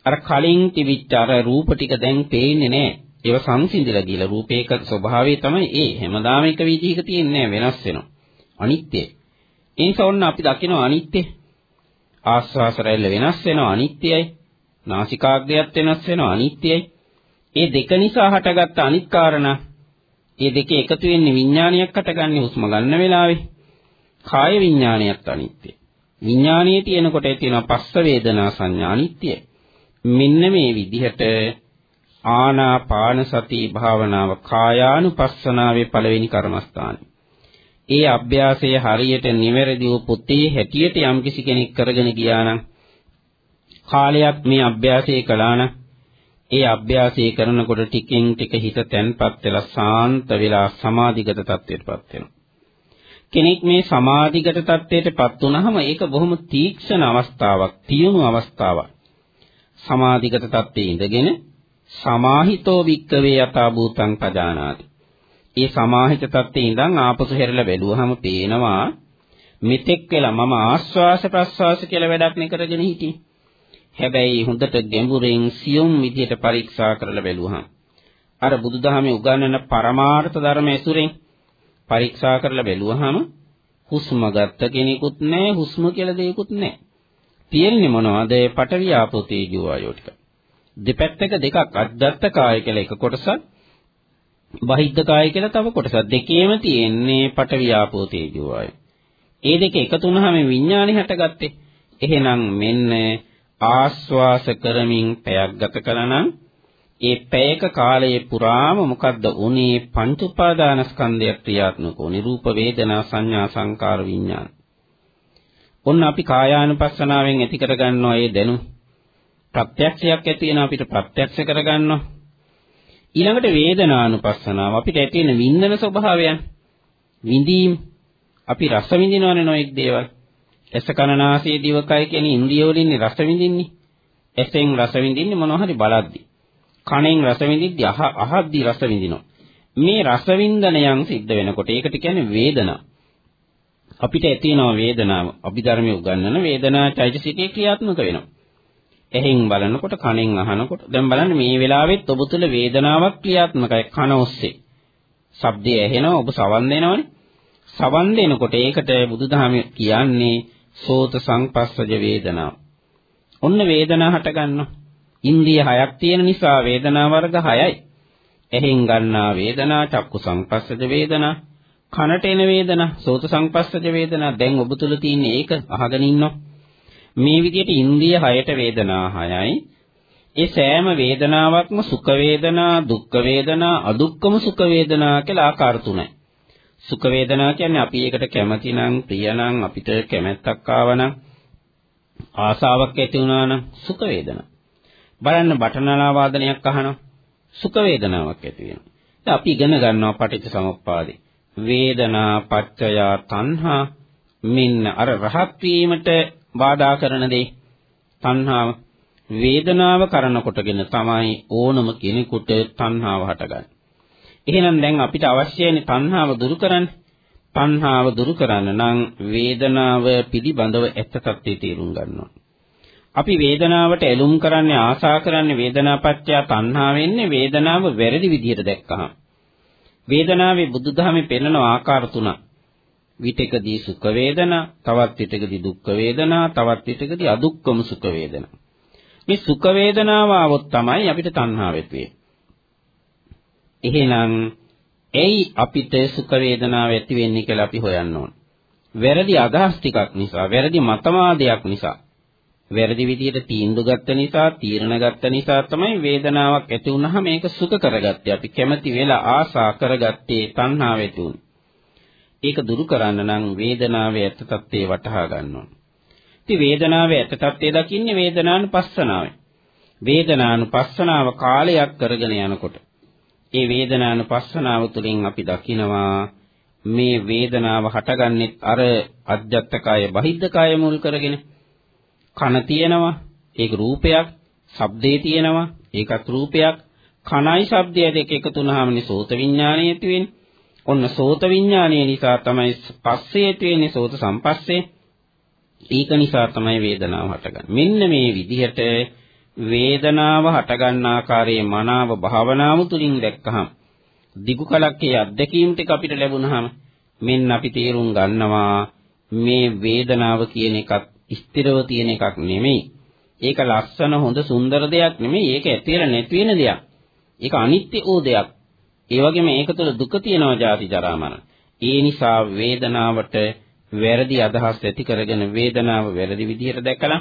අර කලින් තිබිච්ච අර රූප ටික දැන් පේන්නේ නැහැ. ඒව සංසිඳිලා ගිහලා රූපේක ස්වභාවය තමයි ඒ හැමදාම එක විදිහක තියෙන්නේ වෙනස් වෙනවා. අනිත්‍යයි. ඒ නිසා ඔන්න අපි දකිනවා අනිත්‍ය. ආස්වාස රැල්ල වෙනස් වෙනවා අනිත්‍යයි. නාසිකාග්‍රයත් වෙනස් වෙනවා අනිත්‍යයි. ඒ දෙක නිසා හටගත්ත අනිත් කාරණා මේ දෙකේ එකතු වෙන්නේ විඥානයක් හටගන්නේ හුස්ම ගන්න වෙලාවේ. කාය විඥානයත් අනිත්‍යයි. විඥානයේ තියෙනකොට තියෙනවා පස්ස වේදනා සංඥා අනිත්‍යයි. මෙන්න මේ විදිහට ආනාපාන සති භාවනාව කායානුපස්සනාවේ පළවෙනි කර්මස්ථානයි. ඒ අභ්‍යාසය හරියට නිවැරදිව පොතේ හැටියට යම්කිසි කෙනෙක් කරගෙන ගියා නම් කාලයක් මේ අභ්‍යාසය කළා නම් ඒ අභ්‍යාසය කරනකොට ටිකෙන් ටික හිත තැන්පත් වෙලා සාන්ත වෙලා සමාධිගත තත්ත්වයටපත් වෙනවා. කෙනෙක් මේ සමාධිගත තත්ත්වයටපත් වුනහම ඒක බොහොම තීක්ෂණ අවස්ථාවක්, තියුණු අවස්ථාවක්. සමාධිගත තත්ත්වයේ ඉඳගෙන සමාහිතෝ වික්කවේ යථා භූතං පජානාති. ඒ සමාහිත තත්ත්වයේ ඉඳන් ආපසු හැරිලා බැලුවහම පේනවා මෙතෙක් වෙලා මම ආස්වාස ප්‍රස්වාස කියලා වැඩක් නේ කරගෙන හිටියේ. හැබැයි හොඳට ගැඹුරින් සියුම් විදියට පරීක්ෂා කරලා බැලුවහම අර බුදුදහමේ උගන්වන පරමාර්ථ ධර්ම ඇසුරෙන් පරීක්ෂා කරලා බැලුවහම හුස්ම ගත්ත කෙනෙකුත් නැහැ හුස්ම කියලා දෙයක්වත් නැහැ. තියෙන්නේ මොනවද? පඨවි ආපෝ තේජෝ ආයෝ ටික. දෙපැත්තක දෙකක් අද්දත්ත කාය කියලා එක කොටසක් බහිද්ධ කාය කියලා තව කොටසක් දෙකේම තියෙන්නේ පඨවි ආපෝ තේජෝ ආය. ඒ දෙක එකතු වුනහම විඥානෙ හැටගත්තේ. එහෙනම් මෙන්න ආස්වාස කරමින් පැයක් ගත කරනනම් ඒ පැයක කාලයේ පුරාම මොකද්ද උනේ පංච උපාදානස්කන්ධය ක්‍රියාත්මක වුනේ රූප වේදනා සංඥා සංකාර විඥාන. ඔන්න අපි කායානුපස්සනාවෙන් ඇති කරගන්නවා ඒ දැනුම. ප්‍රත්‍යක්ෂයක් ඇති වෙන අපිට ප්‍රත්‍යක්ෂ කරගන්නවා. ඊළඟට වේදනානුපස්සනාව අපිට ඇති වෙන වින්දන ස්වභාවයන්. විඳීම් අපි රස විඳිනවනේ නොඑක් දේවල්. ඇස කන නාසය දිවකය කියන ඉන්ද්‍රිය වලින් රස විඳින්නේ. ඇසෙන් රස විඳින්නේ මොනවා හරි බලද්දි. කනෙන් රස විඳිද්දි අහ අහද්දි රස විඳිනවා. මේ රස වින්දනයන් සිද්ධ වෙනකොට ඒකට කියන්නේ වේදනා. අපිට ඇති වෙනවා වේදනාව. අභිධර්මයේ උගන්වන වේදනා චෛතසිකේ ක්‍රියාත්මක වෙනවා. එහෙන් බලනකොට කනෙන් අහනකොට දැන් බලන්න මේ වෙලාවෙත් ඔබ තුල වේදනාවක් ක්‍රියාත්මකයි කන ඔස්සේ. ශබ්දය ඇහෙනවා ඔබ සවන් දෙනවනේ. සවන් දෙනකොට ඒකට බුදුදහම කියන්නේ සෝත සංපස්සජ වේදනාව. ඔන්න වේදනාව හට ගන්නවා. ඉන්ද්‍රිය හයක් තියෙන නිසා වේදනා වර්ග හයයි. එහෙන් ගන්නා වේදනා චක්කු සංපස්සජ වේදනා කනට එන වේදනා සෝත සංපස්සජ වේදනා දැන් ඔබ තුල තියෙන ඒක අහගෙන ඉන්නවා. මේ විදිහට ඉන්ද්‍රිය හයට වේදනා හයයි. ඒ සෑම වේදනාවක්ම සුඛ වේදනා, දුක්ඛ වේදනා, අදුක්ඛම සුඛ වේදනා කියලා ආකාර තුනයි. සුඛ වේදනා කියන්නේ අපි ඒකට කැමති නම්, ප්‍රිය නම්, අපිට කැමැත්තක් ආවනම්, ආසාවක් ඇති වුණා නම් සුඛ වේදනා. බලන්න බටනලා වාදනයක් අහනවා. සුඛ වේදනාවක් ඇති වෙනවා. දැන් අපි ඉගෙන ගන්නවා පටිච්ච සමුප්පාදේ. වේදනා පච්චය තණ්හා මෙන්න අර රහත් වීමට බාධා කරන දේ තණ්හාව වේදනාව කරන කොටගෙන තමයි ඕනම කෙනෙකුට තණ්හාව හටගන්නේ. එහෙනම් දැන් අපිට අවශ්‍යයිනේ තණ්හාව දුරු කරන්න. තණ්හාව දුරු කරන්න නම් වේදනාව පිළිබඳව ඇත්ත තත්ත්වය තේරුම් ගන්න අපි වේදනාවට ඇලුම් කරන්නේ ආසා කරන්නේ වේදනාපච්චය තණ්හාව වෙන්නේ වේදනාව වැරදි විදිහට දැක්කහම. වේදනාවේ බුදුදහමේ පෙන්වන ආකාර තුනක්. විතකදී සුඛ වේදනා, තවත් විතකදී දුක්ඛ වේදනා, තවත් විතකදී අදුක්ඛම සුඛ වේදනා. මේ සුඛ වේදනාව આવොත් තමයි අපිට තණ්හාවෙත් වෙන්නේ. එහෙනම් එයි අපිට සුඛ වේදනාව ඇති වෙන්නේ කියලා අපි හොයන්න ඕන. වැරදි අදහස් ටිකක් නිසා, වැරදි මතවාදයක් නිසා, වැරදි විදියට තීන්දුව ගත්ත නිසා, තීරණ ගත්ත නිසා තමයි වේදනාවක් ඇති වුනහම මේක සුඛ කරගත්තේ. අපි කැමති වෙලා ආසා කරගත්තේ තණ්හාව ඇති වුණා. ඒක දුරු කරන්න නම් වේදනාවේ ඇත්ත తත්ත්වේ වටහා ගන්න ඕන. ඉතින් වේදනාවේ ඇත්ත తත්ත්වය දකින්නේ වේදනානුපස්සනාවෙන්. වේදනානුපස්සනාව කාලයක් කරගෙන යනකොට ඒ වේදනානුපස්සනාව තුළින් අපි දකිනවා. මේ වේදනාව හටගන්නේ අර අජ්ජත්කය බහිද්ධකය මුල් කරගෙන කන තියෙනවා. ඒක රූපයක් ශබ්දේ තියෙනවා. ඒකත් රූපයක්. කනයි ශබ්දය දෙක එකතු වුනහමනේ සෝත විඥානය ඇති වෙන්නේ. ඔන්න සෝත විඥානය නිසා තමයි පස්සේ තියෙන්නේ සෝත සම්පස්සේ. ඒක නිසා තමයි වේදනාව හටගන්නේ. මෙන්න මේ විදිහට වේදනාව හටගන්න ආකාරයේ මනාව භාවනාව තුලින් දැක්කහම දිගු කලක් ඒ අත්දැකීම් ටික අපිට ලැබුණාම මෙන්න අපි තේරුම් ගන්නවා මේ වේදනාව කියන එකත් ස්ථිරව තියෙන එකක් නෙමෙයි. ඒක ලස්සන හොඳ සුන්දර දෙයක් නෙමෙයි. ඒක ඇතිර නැති වෙන දෙයක්. ඒක අනිත්‍ය වූ දෙයක්. ඒ වගේම ඒක තුළ දුක තියෙනවා ජාති ජරා මරණ. ඒ නිසා වේදනාවට වැරදි අදහස් ඇති කරගෙන වේදනාව වැරදි විදිහට දැකලා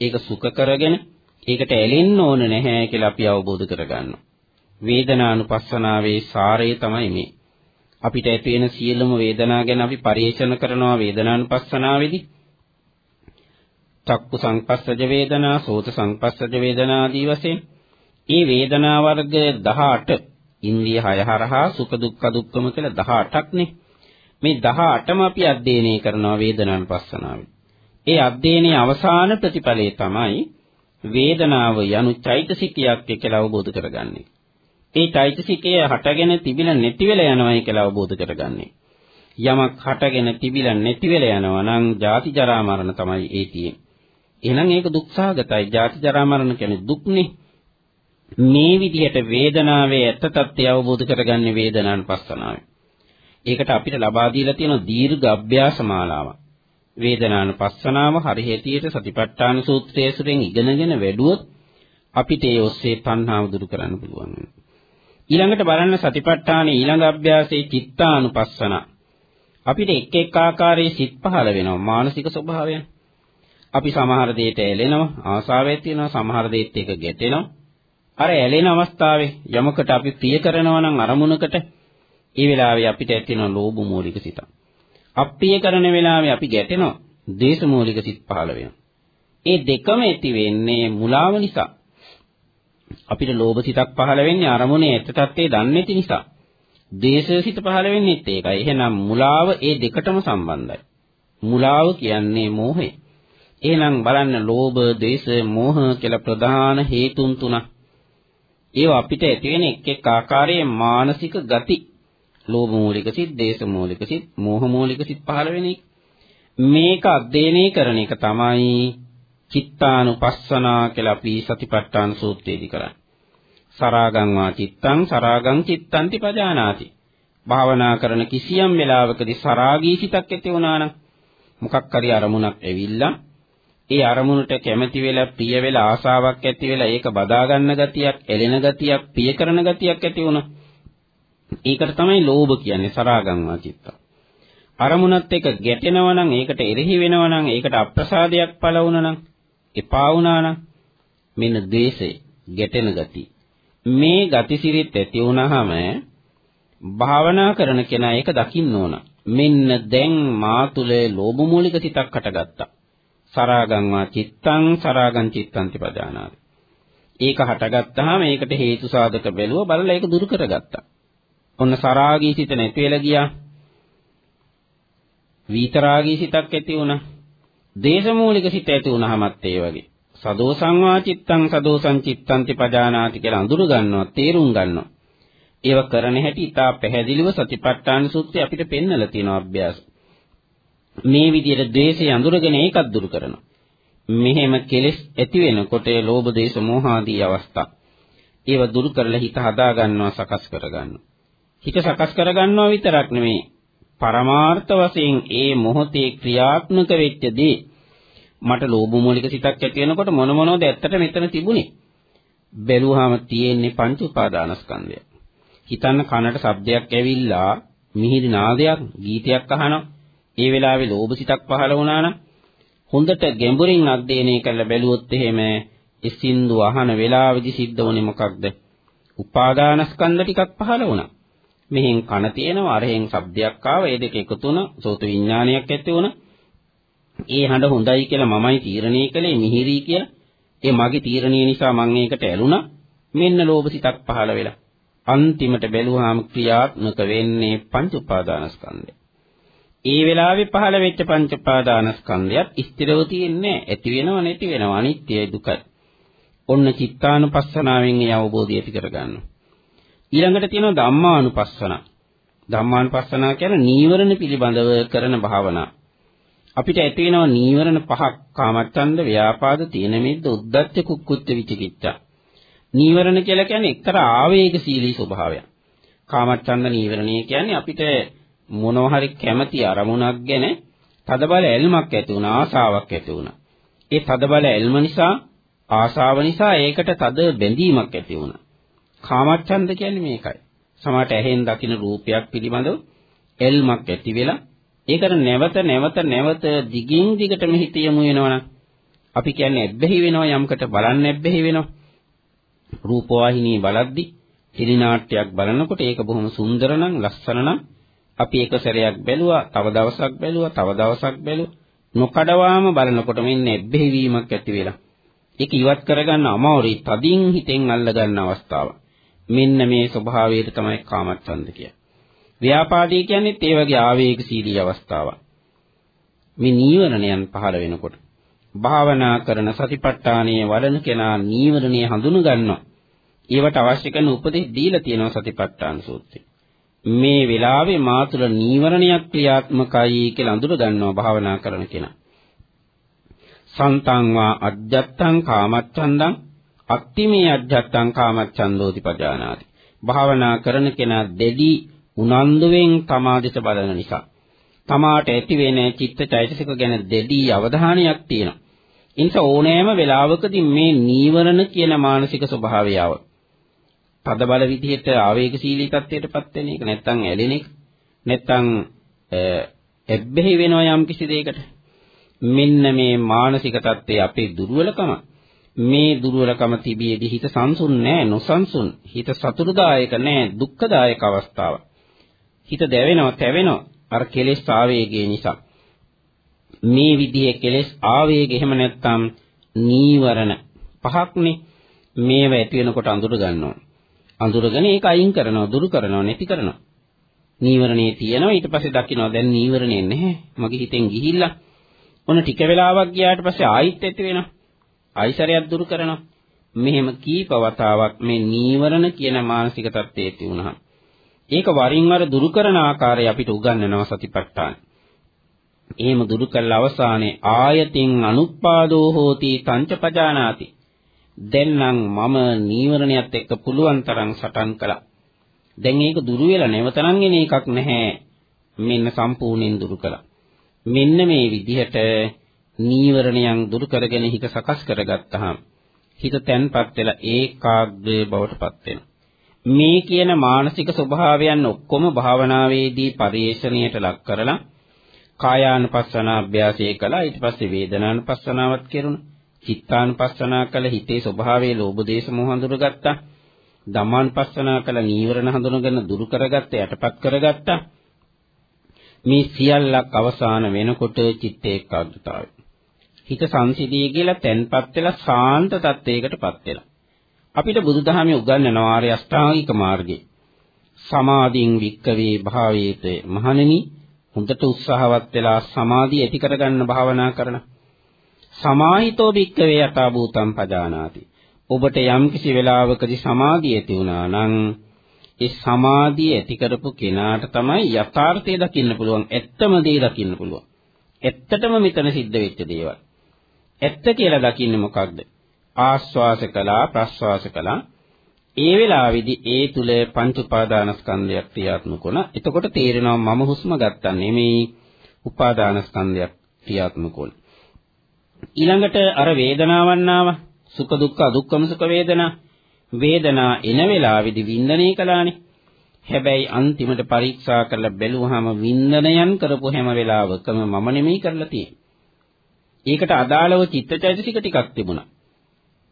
ඒක සුඛ කරගෙන ඒකට ඇලෙන්න ඕන නැහැ කියලා අපි අවබෝධ කරගන්නවා. වේදනානුපස්සනාවේ සාරය තමයි මේ. අපිට ඇති වෙන සියලුම වේදනා ගැන අපි පරිේෂණ කරනවා වේදනානුපස්සනාවේදී. චක්කු සංපස්සජ වේදනා, සෝත සංපස්සජ වේදනා ආදී වශයෙන්. මේ වේදනා වර්ග 18 ඉන්ද්‍රිය 6 හරහා සුඛ දුක්ඛ දුක්ඛම කියලා 18ක්නේ. මේ 18ම අපි අධ්‍යයනය කරනවා වේදනානුපස්සනාවේ. ඒ අධ්‍යයනයේ අවසාන ප්‍රතිඵලය තමයි වේදනාව යනු චෛතසිකයක් කියලා අවබෝධ කරගන්නේ. ඒ චෛතසිකය හටගෙන තිබිලා නැති වෙලා යනවායි කියලා අවබෝධ කරගන්නේ. යමක් හටගෙන තිබිලා නැති වෙලා යනවා නම් ජාති ජරා මරණ තමයි ඒ තියෙන්නේ. එහෙනම් ඒක දුක්සහගතයි. ජාති ජරා මරණ කියන්නේ දුක්නේ. මේ විදිහට වේදනාවේ ඇත්ත తත්ත්වය අවබෝධ කරගන්නේ වේදනානුපස්සනාවෙන්. ඒකට අපිට ලබා දීලා තියෙන දීර්ඝ අභ්‍යාස මාලාවක්. වේදනානුපස්සනාව හරිහෙතියට සතිපට්ඨාන සූත්‍රයේ සුරෙන් ඉගෙනගෙන වැඩුවොත් අපිට ඒ ඔස්සේ තණ්හාව දුරු කරන්න පුළුවන් ඊළඟට බලන්න සතිපට්ඨාන ඊළඟ අභ්‍යාසයේ චිත්තානුපස්සන. අපිට එක් එක් ආකාරයේ සිත් පහළ වෙනවා මානසික ස්වභාවයන්. අපි සමහර දෙයට ඇලෙනවා ආසාවක් තියෙනවා සමහර දෙයට එක ගැටෙනවා. අර ඇලෙන අවස්ථාවේ යමකට අපි ප්‍රිය කරනවා නම් අරමුණකට ඒ වෙලාවේ අපිට ඇතිවෙන ලෝභ මූලික සිත. අප්‍රිය කරන වෙලාවේ අපි ගැටෙනවා දේශ මූලික සිත් පහළ වෙනවා. ඒ දෙකම ඇති වෙන්නේ මුලාව නිසා. අපිට ලෝභ සිතක් පහළ වෙන්නේ අරමුණේ ඇත්ත తත්ත්වයේ දන්නේ නැති නිසා. දේශ සිත පහළ වෙන්නේත් ඒකයි. එහෙනම් මුලාව ඒ දෙකටම සම්බන්ධයි. මුලාව කියන්නේ මෝහය. එහෙනම් බලන්න ලෝභ, දේශ, මෝහ කියලා ප්‍රධාන හේතුන් තුනක්. ඒවා අපිට ඇති වෙන එක් එක් ආකාරයේ මානසික ගති. ලෝභ මූලික සිත්, දේශ මූලික සිත්, මෝහ මූලික සිත් පහළ වෙන එක. මේක අධ්‍යයනය කරන එක තමයි චිත්තානුපස්සනා කියලා අපි සතිපට්ඨාන සූත්‍රයේදී කරන්නේ. සරාගං වා චිත්තං සරාගං චිත්තන්ති පජානාති. භාවනා කරන කිසියම් වෙලාවකදී සරාගී සිතක් ඇති වුණා නම් මොකක් හරි අරමුණක් ඇවිල්ලා ඒ අරමුණට කැමැති වෙලා ප්‍රිය වෙලා ආසාවක් ඇති වෙලා ඒක බදා ගන්න ගතියක්, එළෙන ගතියක්, ප්‍රිය කරන ගතියක් ඇති වුණා. ඒකට තමයි ලෝභ කියන්නේ සරාගං වා චිත්තං. අරමුණත් එක්ක ගැටෙනවා නම් ඒකට එරෙහි වෙනවා නම් ඒකට අප්‍රසාදයක් පළ වුණා නම් එපා වුණා නම් මෙන්න ද්වේෂය ගැටෙන ගති මේ ගතිසිරිත් ඇති වුණාම භාවනා කරන කෙනා ඒක දකින්න ඕන. මෙන්න දැන් මා තුල ලෝභ මූලික සිතක් හටගත්තා. සරාගං වා චිත්තං සරාගං චිත්තං තිපදානාති ඒක හටගත්තාම ඒකට හේතු සාධක බැලුව බලලා ඒක දුරු කරගත්තා. ඔන්න සරාගී සිත නැති වෙලා ගියා විතරාගී සිතක් ඇති වුණා. දේශමූලික සිත ඇති වුණාමත් ඒ වගේ. සදෝසං වාචිත්තං සදෝසං චිත්තං තිපජානාති කියලා අඳුර ගන්නවා, තේරුම් ගන්නවා. ඒව කරන හැටි ඉතා පැහැදිලිව සතිපට්ඨාන සූත්‍රය අපිට පෙන්වලා තියෙනවා අභ්‍යාස. මේ විදිහට ද්වේෂය අඳුරගෙන ඒකත් දුරු කරනවා. මෙහෙම කෙලෙස් ඇති වෙනකොට ලෝභ දේශ මොහ ආදී අවස්ථා. ඒව දුරු කරලා හිත හදා ගන්නවා සකස් කර ගන්නවා. හිත සකස් කර ගන්නවා විතරක් නෙමෙයි. පරමාර්ථ වශයෙන් ඒ මොහොතේ ක්‍රියාත්මක වෙච්ච දේ මට ලෝභ මූලික සිතක් ඇති වෙනකොට මොන මොනවද ඇත්තට මෙතන තිබුණේ? බැලුවාම තියෙන්නේ පංච උපාදානස්කන්ධය. හිතන්න කනට ශබ්දයක් ඇවිල්ලා මිහිරි නාදයක් ගීතයක් අහනවා. ඒ වෙලාවේ ලෝභ සිතක් පහළ වුණා නම් හොඳට ගැඹුරින් අධ්‍යයනය කරලා බැලුවොත් එහෙම ඒ සින්දු අහන වෙලාවේදී සිද්ධ වුණේ මොකක්ද? උපාදානස්කන්ධ ටිකක් පහළ වුණා. මෙහෙන් කන තියෙනවා අරහෙන් ශබ්දයක් ආවා ඒ දෙක එකතු වුණා සෝත විඥානයක් ඇති වුණා. ඒ හඬ හොඳයි කියලා මමයි තීරණය කළේ මිහිරි කියලා. ඒ මගේ තීරණය නිසා මම ඒකට ඇලුනා. මෙන්න ලෝභ සිතක් පහළ වෙලා. අන්තිමට බැලුවාම ක්‍රියාත්මක වෙන්නේ පංච උපාදානස්කන්ධය. ඒ වෙලාවේ පහළ වෙච්ච පංච උපාදානස්කන්ධයත් ස්ථිරව තියෙන්නේ ඇති වෙනව නැති වෙනව. අනිත්‍යයි දුකයි. ඔන්න චිත්තානුපස්සනාවෙන් ඒ අවබෝධය ඇති කරගන්නවා. ඊළඟට තියෙනවා ධම්මානුපස්සන. ධම්මානුපස්සන කියන්නේ නීවරණ පිළිබඳව කරන භාවනා. අපිට ඇති වෙනවා නීවරණ පහක් කාමච්ඡන්ද, ව්‍යාපාද, තීන මිද්ද, උද්ධච්ච, කුක්කුච්ච විචිකිච්ඡා. නීවරණ කියලා කියන්නේ එක්තරා ආවේගශීලී ස්වභාවයක්. කාමච්ඡන්ද නීවරණය කියන්නේ අපිට මොනවා හරි කැමැති අරමුණක් ගැන තදබල ඇල්මක් ඇති වුණා, ආසාවක් ඇති වුණා. ඒ තදබල ඇල්ම නිසා, ආසාව නිසා ඒකට තද බැඳීමක් ඇති වුණා. කාමච්ඡන්ද කියන්නේ මේකයි. සමහරට ඇහෙන් දකින රූපයක් පිළිබඳව එල්මක් ඇති වෙලා ඒකට නැවත නැවත නැවත දිගින් දිගටම හිත යමු වෙනවනම් අපි කියන්නේ ඇබ්බැහි වෙනවා යම්කට බලන්න ඇබ්බැහි වෙනවා. රූපවාහිනී බලද්දි ටෙලිනාට්‍යයක් බලනකොට ඒක බොහොම සුන්දර නම් ලස්සන නම්. අපි එක සැරයක් බැලුවා තව දවසක් බැලුවා තව දවසක් බැලුවා. නොකඩවාම බලනකොට මෙන්න ඇබ්බැහි වීමක් ඇති වෙලා. ඒක ඉවත් කරගන්න අමාරුයි. තදින් හිතෙන් අල්ල ගන්න අවස්ථාවක්. මෙන්න මේ ස්වභාවයට තමයි කාමච්ඡන්ද කියන්නේ. ව්‍යාපාදී කියන්නේත් ඒ වගේ ආවේගශීලී අවස්ථාවක්. මේ නීවරණයන් පහළ වෙනකොට භාවනා කරන සතිපට්ඨානයේ වඩන කෙනා නීවරණය හඳුන ගන්නවා. ඒවට අවශ්‍ය කරන උපදෙස් දීලා තියෙනවා සතිපට්ඨාන සූත්‍රයේ. මේ වෙලාවේ මාතුල නීවරණයක් ක්‍රියාත්මකයි කියලා අඳුර ගන්නවා භාවනා කරන කෙනා. සන්තං වා අජ්ජත්තං කාමච්ඡන්දං අක්තිමේ අධ්‍යත්තං කාමච්ඡන්දෝති පජානාති. භාවනා කරන කෙනා දෙඩි උනන්දුවෙන් තමාදිස බලන නිසා තමාට ඇති වෙන චිත්තචෛතසික ගැන දෙඩි අවධානයක් තියෙනවා. ඉන්ස ඕනෑම වෙලාවකදී මේ නීවරණ කියන මානසික ස්වභාවයව තද බල විදිහට ආවේගශීලී තත්ත්වයටපත් වෙන එක නැත්තම් ඇලෙන එක නැත්තම් එබ්බෙහි වෙනවා යම් කිසි දෙයකට මෙන්න මේ මානසික தත්ත්වයේ අපේ දුර්වලකම මේ දුර්වලකම තිබියදී හිත සංසුන් නෑ නොසන්සුන්. හිත සතුටුදායක නෑ දුක්ඛදායක අවස්ථාව හිත දැවෙනවා තැවෙනවා. අර කෙලෙස් ආවේගය නිසා. මේ විදිහේ කෙලෙස් ආවේග එහෙම නැත්තම් නීවරණ පහක්නේ. මේව ඇති වෙනකොට අඳුර ගන්නවා. අඳුරගෙන ඒක අයින් කරනවා දුරු කරනවා නැති කරනවා. නීවරණේ තියෙනවා. ඊට පස්සේ දකින්නවා දැන් නීවරණේ නැහැ. මගේ හිතෙන් ගිහිල්ලා. ඔන්න ටික වෙලාවක් ගියාට පස්සේ ආයිත් ඇති වෙනවා. ආයිසරයක් දුරු කරනවා. මෙහෙම කීප වතාවක් මේ නීවරණ කියන මානසික தත්ත්වයේ තියුණා ඒක වරින් වර දුරු කරන ආකාරය අපිට උගන්වනවා සතිපට්ඨාන. එහෙම දුරු කළ අවසානයේ ආයතින් අනුත්පාදෝ හෝති තංචපජානාති දැන් නම් මම නීවරණයත් එක්ක පුළුවන් තරම් සටන් කළා. දැන් ඒක දුරු වෙලා නැවතනම් එන එකක් නැහැ. මෙන්න සම්පූර්ණයෙන් දුරු කළා. මෙන්න මේ විදිහට නීවරණයන් දුරු කරගෙන හිත සකස් කරගත්තාම හිත තැන්පත් වෙලා ඒකාග්‍රේ බවටපත් වෙනවා. මේ කියන මානසික ස්වභාවයන් ඔක්කොම භාවනාවේදී පරිේශණයට ලක් කරලා කායානුපස්සන අභ්‍යාසය කළා ඊට පස්සේ වේදනානුපස්සනාවත් කෙරුණා චිත්තානුපස්සනා කළ හිතේ ස්වභාවයේ ලෝභ දේශ මොහ හඳුරගත්තා ධම්මානුපස්සනා කළ නීවරණ හඳුනගෙන දුරු කරගත්ත යටපත් කරගත්තා. මේ සියල්ලක් අවසාන වෙනකොට චිත්ත ඒකාග්‍රතාවය. හිත සංසිදී කියලා තැන්පත් වෙලා සාන්ත තත්වයකටපත් වෙලා. අපිට බුදුදහමේ උගන්වන ආර්ය අෂ්ටාංගික මාර්ගය. සමාධින් වික්කවේ භාවේත මහණෙනි හොඳට උත්සාහවත් වෙලා සමාධිය ඇති කරගන්න භාවනා කරන සමාහිතෝ වික්කවේ යථා භූතම් පජානාති ඔබට යම්කිසි වෙලාවකදී සමාධිය ඇති වුණා නම් ඒ සමාධිය ඇති කරපු කෙනාට තමයි යථාර්ථය දකින්න පුළුවන්. ඇත්තම දේ දකින්න පුළුවන්. ඇත්තටම මෙතන සිද්ධ වෙච්ච දේවල්. ඇත්ත කියලා දකින්නේ මොකක්ද? ආස්වාස කළා ප්‍රස්වාස කළා. ඒ වෙලාවේදී ඒ තුල පංච උපාදානස්කන්ධයක් ක්‍රියාත්මක වුණා. එතකොට තේරෙනවා මම හුස්ම ගත්තා නෙමෙයි උපාදානස්කන්ධයක් ක්‍රියාත්මක වුණා. ඊළඟට අර වේදනාවන් ආවා. සුඛ දුක්ඛ අදුක්ඛම සුඛ වේදනා වේදනා එන වෙලාවේදී වින්දනය කළානේ හැබැයි අන්තිමට පරීක්ෂා කරලා බැලුවාම වින්දනයන් කරපු හැම වෙලාවකම මම නෙමෙයි කරලා තියෙන්නේ. ඒකට අදාළව චිත්තචෛතසික ටිකක් තිබුණා.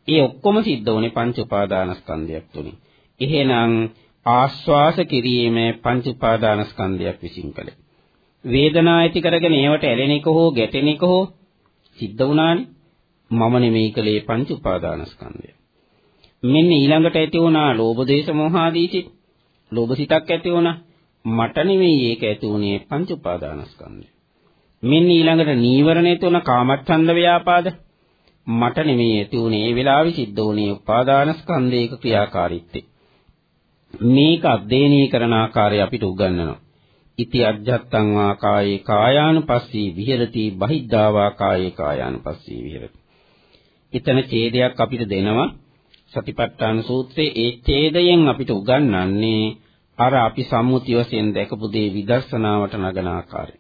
ඒ ඔක්කොම සිද්ධ වුණේ පංච උපාදානස්කන්ධයක් තුලින්. එහෙනම් ආස්වාස කිරීමේ පංච උපාදානස්කන්ධයක් විසින් කළේ. වේදනා ඇති කරගෙන ඒවට ඇලෙන එක හෝ ගැටෙන එක හෝ සිද්ධ වුණානේ. මම නෙමෙයි කලේ පංච උපාදානස්කන්ධය. මෙන්න ඊළඟට ඇති වුණා ලෝභ දේශ මොහ ආදී සිත්. ලෝභ සිතක් ඇති වුණා. මට නෙමෙයි ඒක ඇති වුණේ පංච උපාදානස්කන්ධය. මෙන්න ඊළඟට නීවරණය තුන කාමච්ඡන්ද ව්‍යාපාද මට නෙමෙයි ඇති වුණේ ඒ වෙලාවේ සිද්ධ වුණේ උපාදානස්කන්ධයක ක්‍රියාකාරීත්වය. මේක අධ්‍යයනය කරන ආකාරය අපිට උගන්වනවා. ඉති අජ්ජත්තං වා කායේ කායානුපස්සී විහෙරති බහිද්ධා වා කායේ කායානුපස්සී විහෙරති එතන ඡේදයක් අපිට දෙනවා සතිපට්ඨාන සූත්‍රයේ ඒ ඡේදයෙන් අපිට උගන්වන්නේ අර අපි සම්මුති වශයෙන් දැකපු දේ විදර්ශනාවට නගන ආකාරය.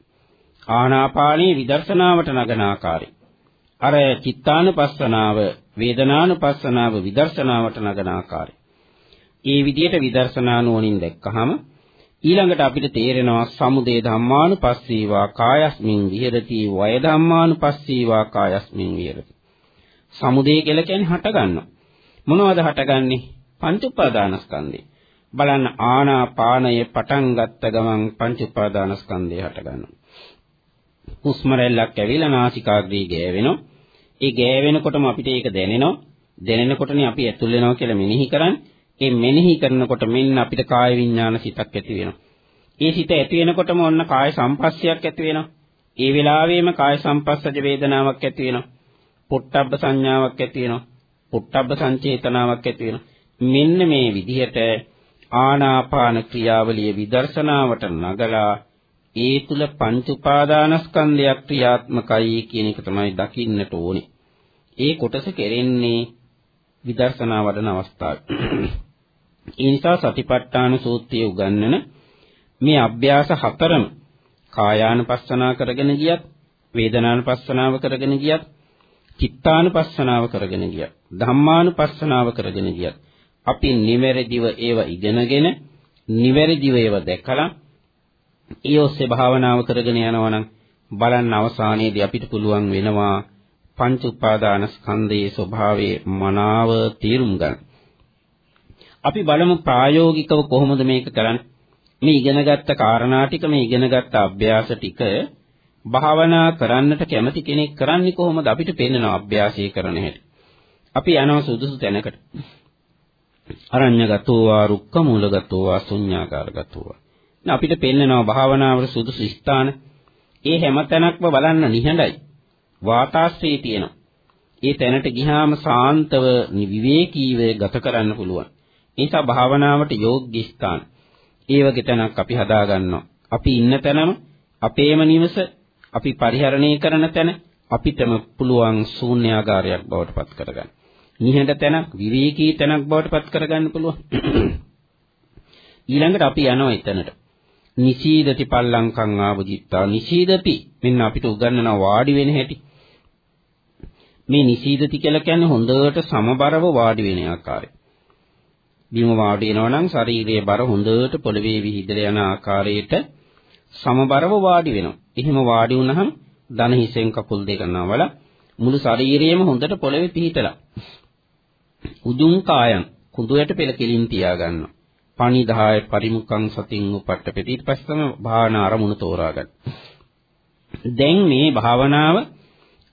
ආනාපානී විදර්ශනාවට නගන ආකාරය. අර චිත්තානුපස්සනාව, වේදනානුපස්සනාව විදර්ශනාවට නගන ආකාරය. ඒ විදිහට විදර්ශනා නුවණින් දැක්කහම ඊළඟට අපිට තේරෙනවා සමුදේ ධම්මානුපස්සීවා කායස්මින් විහෙරති වය ධම්මානුපස්සීවා කායස්මින් විහෙරති සමුදේ කියලා කියන්නේ හට ගන්නවා. මොනවද හටගන්නේ? පංච උපාදානස්කන්ධේ. බලන්න ආනාපානය පටන් ගත්ත ගමන් පංච උපාදානස්කන්ධය හට ගන්නවා. හුස්ම රැල්ලක් ඇවිල්ලා නාසිකාග්‍රේ ගෑවෙනවා. ඒ ගෑවෙනකොටම අපිට ඒක දැනෙනවා. දැනෙනකොටනේ අපි ඇතුල් වෙනවා කියලා මෙනෙහි කරන්නේ. ඒ මෙනෙහි කරනකොට මෙන්න අපිට කාය විඥාන සිතක් ඇති වෙනවා. ඒ සිත ඇති වෙනකොටම ඔන්න කාය සම්පස්සයක් ඇති වෙනවා. ඒ වෙලාවෙම කාය සම්පස්සජ වේදනාවක් ඇති වෙනවා. පොට්ටබ්බ සංඥාවක් ඇති වෙනවා. පොට්ටබ්බ සංචේතනාවක් ඇති වෙනවා. මෙන්න මේ විදිහට ආනාපාන ක්‍රියාවලිය විදර්ශනාවට නගලා ඒ තුල පංච උපාදානස්කන්ධයක් ක්‍රියාත්මකයි කියන එක තමයි දකින්නට ඕනේ. ඒ කොටස කෙරෙන්නේ විදර්ශනා වඩන අවස්ථාවේ. ඒ නිසා සතිපට්ඨාන සූත්‍රයේ උගන්වන මේ අභ්‍යාස හතරම කායානුපස්සනා කරගෙන ගියත් වේදනානුපස්සනාව කරගෙන ගියත් චිත්තානුපස්සනාව කරගෙන ගියත් ධම්මානුපස්සනාව කරගෙන ගියත් අපි නිවැරදිව ඒව ඉගෙනගෙන නිවැරදිව ඒව දැකලා ඒ ඔස්සේ භාවනාව කරගෙන යනවා නම් බලන්න අවසානයේදී අපිට පුළුවන් වෙනවා පංච උපාදාන ස්කන්ධයේ ස්වභාවයේ මනාව තීරුම් ගන්න. අපි බලමු ප්‍රායෝගිකව කොහොමද මේක කරන්නේ? මේ ඉගෙනගත්ත කාරණා ටික මේ ඉගෙනගත්ත අභ්‍යාස ටික භාවනා කරන්නට කැමති කෙනෙක් කරන්නේ කොහොමද අපිට පේනවා අභ්‍යාසය කරන හැටි. අපි යනවා සුදුසු තැනකට. අරඤ්‍යගතෝ වා රුක්ක මූලගතෝ වා ශුඤ්ඤාකාරගතෝ වා. අපිට පෙන්නනවා භාවනාවට සුදුසු ස්ථාන. ඒ හැම තැනක්ම බලන්න නිහඬයි. වාතාශ්‍රී තියෙනවා. ඒ තැනට ගියාම සාන්තව විවේකීව ගත කරන්න පුළුවන්. ඒ නිසා භාවනාවට යෝග්‍ය ස්ථාන. ඒ වගේ තැනක් අපි හදා ගන්නවා. අපි ඉන්න තැනම අපේම නිවස අපි පරිහරණය කරන තැන අපිටම පුළුවන් ශූන්‍යාගාරයක් බවට පත් කරගන්න. නිහඬ තැනක් විවේකී තැනක් බවට පත් කරගන්න පුළුවන්. <clears throat> ඊළඟට අපි යනවා එතනට. නිසීදති පල්ලංකං ආවදිත්තා නිසීදති මෙන්න අපිට උගන්වන වාඩි වෙන හැටි. මේ නිසීදති කියලා කියන්නේ හොඳට සමබරව වාඩි වෙන ආකාරය. බිම වාඩි වෙනවා නම් ශරීරයේ බර හොඳට පොළවේ විහිදලා යන ආකාරයට සමබරව වාඩි වෙනවා. එහෙම වාඩි වුණහම දන හිසෙන් කකුල් දෙක නවල මුළු ශරීරයම හොඳට පොළවේ පිහිටලා. උදුම් කායන් කුඳුයට පෙළ කෙලින් තියා ගන්නවා. පණිදාය පරිමුඛං සතින් උපට්ඨපෙති ඊට පස්සේ තමයි භාවනා අරමුණ තෝරාගන්න. දැන් මේ භාවනාව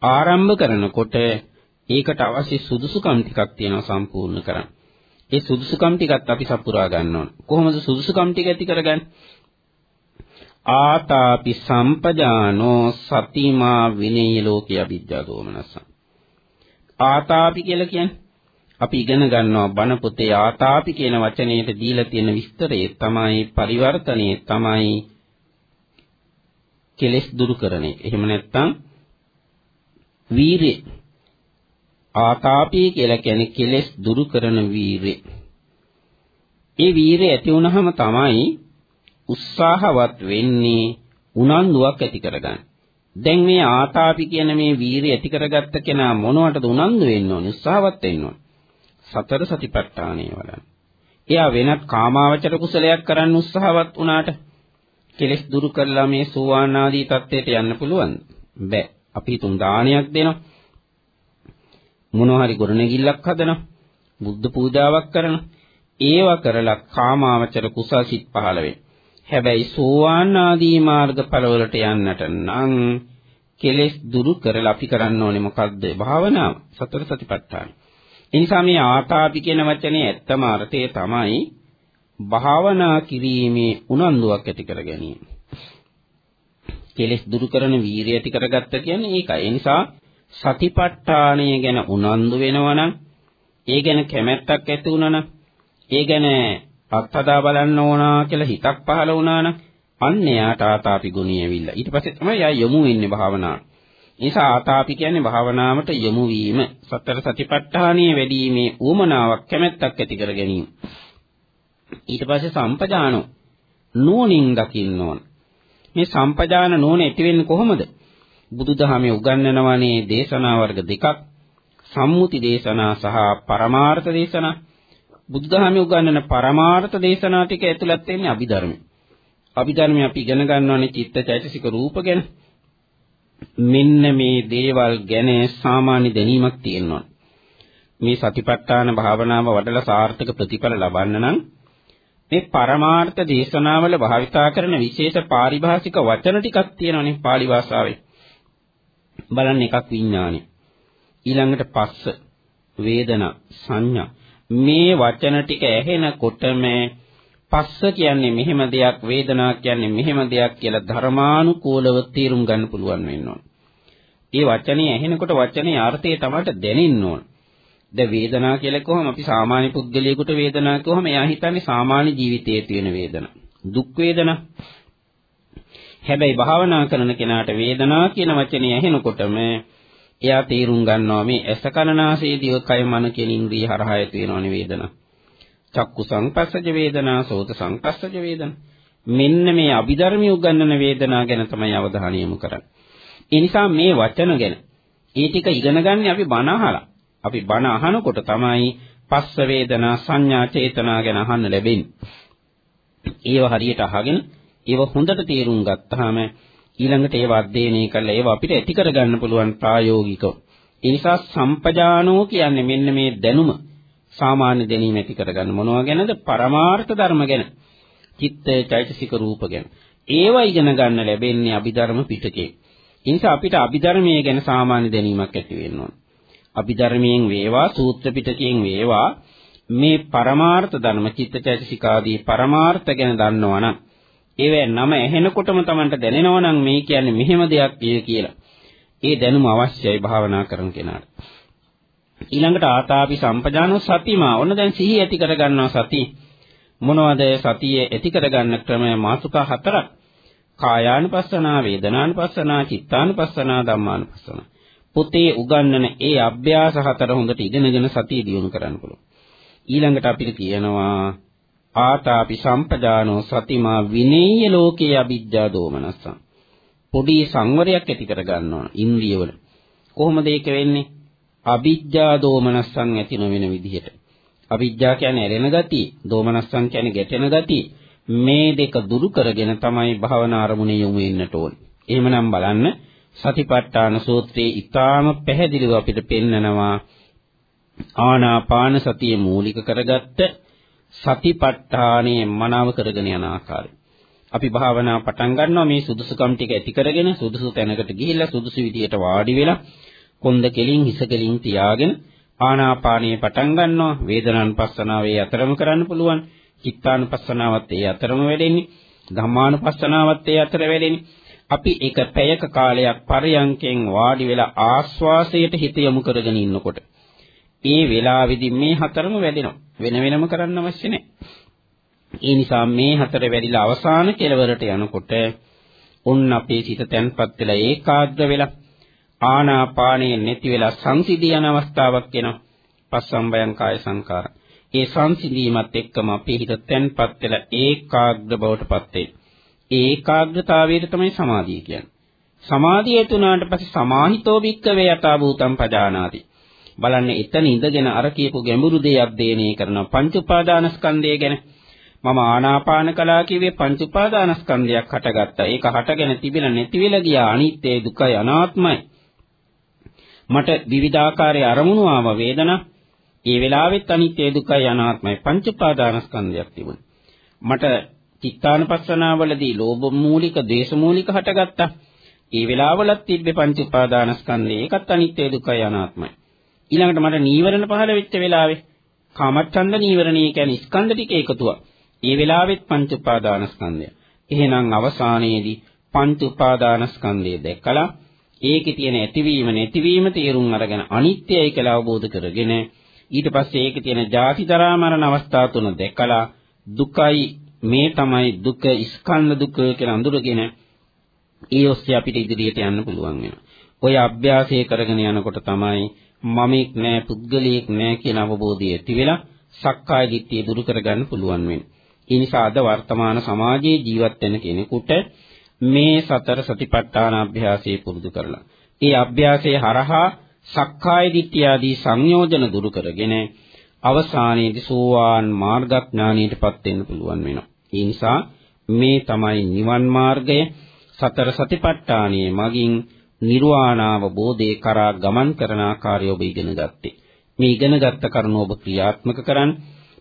ආරම්භ කරනකොට ඒකට අවශ්‍ය සුදුසුකම් ටිකක් තියෙනවා සම්පූර්ණ කරන්න. ඒ සුදුසුකම් ටිකත් අපි සපුරා ගන්න ඕන. කොහොමද සුදුසුකම් ටික ඇති කරගන්නේ? ආතාපි සම්පජානෝ සතිමා විනේය ලෝකේ අවිද්‍යා දෝමනසං. ආතාපි කියලා කියන්නේ අපි ඉගෙන ගන්නවා බණ පොතේ ආතාපි කියන වචනයට දීලා තියෙන විස්තරය තමයි පරිවර්තනයේ තමයි කෙලෙස් දුරු කරන එක. එහෙම නැත්නම් වීරිය ආතාපි කියලා කියන්නේ කෙලෙස් දුරු කරන වීරිය. ඒ වීරිය ඇති වුනහම තමයි උත්සාහවත් වෙන්නේ උනන්දුවක් ඇති කරගන්න. දැන් මේ ආතාපි කියන මේ වීරිය ඇති කරගත්ත කෙනා මොනවටද උනන්දු වෙන්න ඕනේ උත්සාහවත් වෙන්න ඕනේ. සතර සතිපට්ඨානය වඩන්න. එයා වෙනත් කාමාවචර කුසලයක් කරන්න උත්සාහවත් වුණාට කෙලෙස් දුරු කරලා මේ සෝවාන් ආදී තත්ත්වයට යන්න පුළුවන්. බෑ. අපි තුන් දානයක් දෙනවා. මොනවා හරි ගොඩනැගිල්ලක් හදනවා. බුද්ධ පූජාවක් කරනවා. ඒවා කරලා කාමාවචර කුසල් සිත් පහළ වෙයි. හැබැයි සෝවාන් ආදී මාර්ගඵලවලට යන්නට නම් කෙලෙස් දුරු කරලා අපි කරන්න ඕනේ මොකද්ද? භාවනාව. සතර සතිපට්ඨාන. ඒ නිසා මේ ආතාපි කියන වචනේ ඇත්තම අර්ථය තමයි භාවනා කිරීමේ උනන්දුවක් ඇති කර ගැනීම. කෙලෙස් දුරු කරන වීරිය ඇති කරගත්ත කියන්නේ ඒකයි. ඒ නිසා සතිපට්ඨානය ගැන උනන්දු වෙනවනම් ඒ ගැන කැමැත්තක් ඇති වුණානම් ඒ ගැන අත්හදා බලන්න ඕනා කියලා හිතක් පහළ වුණා නම් අන්න එයාට ආතාපි ගුණය ඇවිල්ලා. ඊට පස්සේ තමයි යා යොමු වෙන්නේ භාවනාවට. නිසා ආතාපි කියන්නේ භාවනාවට යොමු වීම. සතර සතිපට්ඨානයේ වැඩිීමේ ඌමනාවක් කැමැත්තක් ඇති කර ගැනීම. ඊට පස්සේ සම්පජානෝ නුවණින් දකින්න ඕන. මේ සම්පජාන නුවණ ඇති වෙන්නේ කොහොමද? බුදුදහමේ උගන්වනවානේ දේශනා වර්ග දෙකක්. සම්මුති දේශනා සහ පරමාර්ථ දේශනා. බුදුදහමේ උගන්වන පරමාර්ථ දේශනා ටික ඇතුළත් වෙන්නේ අභිධර්මයි. අභිධර්මය අපි ඉගෙන ගන්නවානේ චිත්තචෛතසික රූප ගැන. මෙන්න මේ දේවල් ගැන සාමාන්‍ය දැනීමක් තියෙනවා. මේ සතිපට්ඨාන භාවනාව වඩලා සාර්ථක ප්‍රතිඵල ලබන්න නම් මේ පරමාර්ථ දේශනාවල භාවිතා කරන විශේෂ පාරිභාෂික වචන ටිකක් තියෙනවානේ pāli භාෂාවේ. බලන්න එකක් විඥානෙ. ඊළඟට පස්ස, වේදනා, සංඥා මේ වචන ටික ඇහෙනකොටම පස්ස කියන්නේ මෙහෙම දෙයක් වේදනා කියන්නේ මෙහෙම දෙයක් කියලා ධර්මානුකූලව තීරුම් ගන්න පුළුවන් වෙන්න ඕන. ඒ වචනේ ඇහෙනකොට වචනේ අර්ථය තමයි දැනෙන්න ඕන. දැන් වේදනා කියලා කොහොම අපි සාමාන්‍ය පුද්ගලයෙකුට වේදනා කොහොම එයා හිතන්නේ සාමාන්‍ය ජීවිතයේ තියෙන වේදනා. දුක් වේදනා. හැබැයි භාවනා කරන කෙනාට වේදනා කියන වචනේ ඇහෙනකොටම එයා තීරුම් ගන්නවා මේ ඇස කනනාසය දිවකය මන කියන ඉන්ද්‍රිය හරහා ඇති වෙනවනේ වේදනා. චක්කු සංපස්සජ වේදනා, සෝත සංපස්සජ වේදනා. මෙන්න මේ අභිධර්මිය උගන්වන වේදනා ගැන තමයි අවධානය යොමු කරන්නේ. ඒ නිසා මේ වචන ගැන ඒ ටික ඉගෙන ගන්න අපි බණ අහලා. අපි බණ අහනකොට තමයි පස්ස වේදනා සංඥා චේතනා ගැන අහන්න ලැබෙන්නේ. ඒව හරියට අහගෙන ඒව හොඳට තේරුම් ගත්තාම ඊළඟට ඒව අධ්‍යයනය කරලා ඒව අපිට ඇති කරගන්න පුළුවන් ප්‍රායෝගිකව. ඒ නිසා සම්පජානෝ කියන්නේ මෙන්න මේ දැනුම සාමාන්‍ය දැනීම ඇති කරගන්න මොනවා ගැනද? පරමාර්ථ ධර්ම ගැන. චිත්ත චෛතසික රූප ගැන. ඒව ඉගෙන ගන්න ලැබෙන්නේ අභිධර්ම පිටකේ. ඒ නිසා අපිට අභිධර්මයේ ගැන සාමාන්‍ය දැනීමක් ඇති වෙන්න ඕන. අභිධර්මයෙන් වේවා සූත්‍ර පිටකයෙන් වේවා මේ පරමාර්ථ ධර්ම චිත්තචෛතසිකාදී පරමාර්ථ ගැන දන්නවනම් ඒවැ නම ඇහෙනකොටම Tamanට දැනෙනවනම් මේ කියන්නේ මෙහෙම දෙයක් කියලා. ඒ දැනුම අවශ්‍යයි භාවනා කරන කෙනාට. ඊළඟට ආතාපි සම්පජානෝ සතිමා. ඔන්න දැන් සිහිය ඇති කරගන්නවා සති. මොනවද සතිය ඇති කරගන්න ක්‍රමය මාසුකා හතරක්. කායානුපස්සනා, වේදනානුපස්සනා, චිත්තානුපස්සනා, ධම්මානුපස්සනා. පොතේ උගන්වන ඒ අභ්‍යාස හතර හොඳට ඉගෙනගෙන සතිය දියුණු කරන්න පුළුවන්. ඊළඟට අපිට කියනවා ආතාපි සම්පජානෝ සතිමා විනේය ලෝකේ අවිජ්ජා දෝමනස්සං. පොඩි සංවරයක් ඇති කර ගන්නවා ඉන්ද්‍රියවල. කොහොමද ඒක වෙන්නේ? අවිජ්ජා දෝමනස්සං ඇති නොවන විදිහට. අවිජ්ජා කියන්නේ ඇලෙන ගතිය, දෝමනස්සං කියන්නේ ගැටෙන ගතිය. මේ දෙක දුරු කරගෙන තමයි භාවනා අරමුණේ යොමු වෙන්නට ඕනේ. එහෙමනම් බලන්න සතිපට්ඨාන සූත්‍රයේ ඊටාම පැහැදිලිව අපිට පෙන්නනවා ආනාපාන සතිය මූලික කරගත්ත සතිපට්ඨානයේ මනාව කරගෙන යන ආකාරය. අපි භාවනා පටන් ගන්නවා මේ සුදුසුකම් ටික ඇති කරගෙන සුදුසු තැනකට ගිහිල්ලා සුදුසු විදියට වාඩි වෙලා කොන්ද කෙලින් හිස කෙලින් තියාගෙන ආනාපානයේ පටන් ගන්නවා. වේදනානුපස්සනාවේ අතරම කරන්න පුළුවන්. චිත්තානුපස්සනාවත් ඒ අතරම වැඩෙන්නේ. ධම්මානුපස්සනාවත් ඒ අතර වැඩෙන්නේ. අපි එක පැයක කාලයක් පරයන්කෙන් වාඩි වෙලා ආස්වාසයට හිත යොමු කරගෙන ඉන්නකොට ඒ වෙලාවේදී මේ හතරම වැඩෙනවා. වෙන වෙනම කරන්න අවශ්‍ය නැහැ. ඒ නිසා මේ හතර වැඩිලා අවසාන කෙලවරට යනකොට උන් අපේ සිත තැන්පත් වෙලා ඒකාග්‍ර වෙලා ආනාපානයේ නැති වෙලා සංසිදී යන අවස්ථාවක් එනවා. පස්සම්බයං කාය සංකාර. ඒ සංසිඳීමත් එක්කම අපේ හිත තැන්පත් වෙලා ඒකාග්‍ර බවටපත් වේ. ඒකාග්‍රතාවයට තමයි සමාධිය කියන්නේ. සමාධිය තුනාට පස්සේ සමාහිතෝ භික්කවේ යථා භූතම් පජානාති. බලන්න එතන ඉඳගෙන අර කියපු ගැඹුරු දේ අධ්‍යයනය කරන පංච උපාදානස්කන්ධය ගැන මම ආනාපාන කළා කිව්වේ පංච උපාදානස්කන්ධයක් හටගත්තා. ඒක හටගෙන තිබෙලා නැති වෙලා ගියා. අනිත්‍ය දුකයි අනාත්මයි. මට විවිධාකාරයේ අරමුණු ආව වේදනා ඒ වෙලාවෙත් අනිත්‍ය දුකයි අනාත්මයි පංච පාදානස්කන්ධයක් තිබුණා. මට චිත්තානපස්සනාවලදී ලෝභ මූලික, දේශ මූලික හටගත්තා. ඒ වෙලාවලත් තිබ්බේ පංච උපාදානස්කන්ධය. ඒකත් අනිත්‍ය දුකයි අනාත්මයි. ඊළඟට මට නීවරණ පහළ වෙච්ච වෙලාවේ කාමච්ඡන්ද නීවරණී කියන්නේ ස්කන්ධ ටික එකතුවක්. ඒ වෙලාවෙත් පංච උපාදානස්කන්ධය. එහෙනම් අවසානයේදී පංච උපාදානස්කන්ධය දැකලා ඒකේ තියෙන ඇතිවීම නැතිවීම තේරුම් අරගෙන අනිත්‍යයි කියලා අවබෝධ කරගෙන ඊට පස්සේ ඒකේ තියෙන ජාති දරා මරණ අවස්ථා තුන දැකලා දුකයි මේ තමයි දුක ස්කන්ධ දුක කියලා අඳුරගෙන ඒ ඔස්සේ අපිට ඉදිරියට යන්න පුළුවන් වෙනවා. ඔය අභ්‍යාසය කරගෙන යනකොට තමයි මමෙක් නෑ පුද්ගලයෙක් නෑ කියන අවබෝධය ඇති වෙලා සක්කාය දිට්ඨිය දුරු කරගන්න පුළුවන් වෙන්නේ. ඒ නිසා අද වර්තමාන සමාජයේ ජීවත් වෙන කෙනෙකුට මේ සතර සතිපට්ඨාන අභ්‍යාසය පුරුදු කරලා. ඒ අභ්‍යාසයේ හරහා සක්කාය දිට්ඨිය ආදී සංයෝජන දුරු කරගෙන අවසානයේදී සෝවාන් මාර්ගඥානීයටපත් වෙන්න පුළුවන් වෙනවා. ඒ නිසා මේ තමයි නිවන් මාර්ගය සතර සතිපට්ඨානයේ මගින් නිර්වාණාවබෝධේ කරා ගමන් කරන ආකාරය ඔබ ඉගෙන ගත්තේ. මේ ඉගෙනගත්ත කරුණ ඔබ ක්‍රියාත්මක කරන්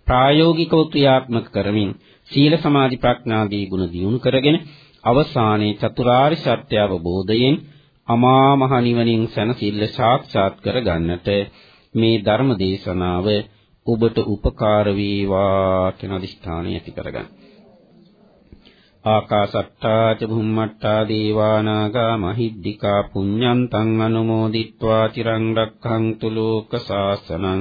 ප්‍රායෝගිකව ක්‍රියාත්මක කරමින් සීල සමාධි ප්‍රඥාදී ගුණ දියුණු කරගෙන අවසානයේ චතුරාර්ය සත්‍ය අවබෝධයෙන් අමා මහ නිවනින් සැනසෙල්ල සාක්ෂාත් කර ගන්නට මේ ධර්ම දේශනාව ඔබට උපකාර වේවා කියන අදිෂ්ඨානය ඇති කරගන්න. ආකාසට්ටා ච භුම්මට්ටා දේවා නාග මහිද්దికා පුඤ්ඤන්තං අනුමෝදිත්වා තිරං රක්ඛන්තු ලෝක සාසනං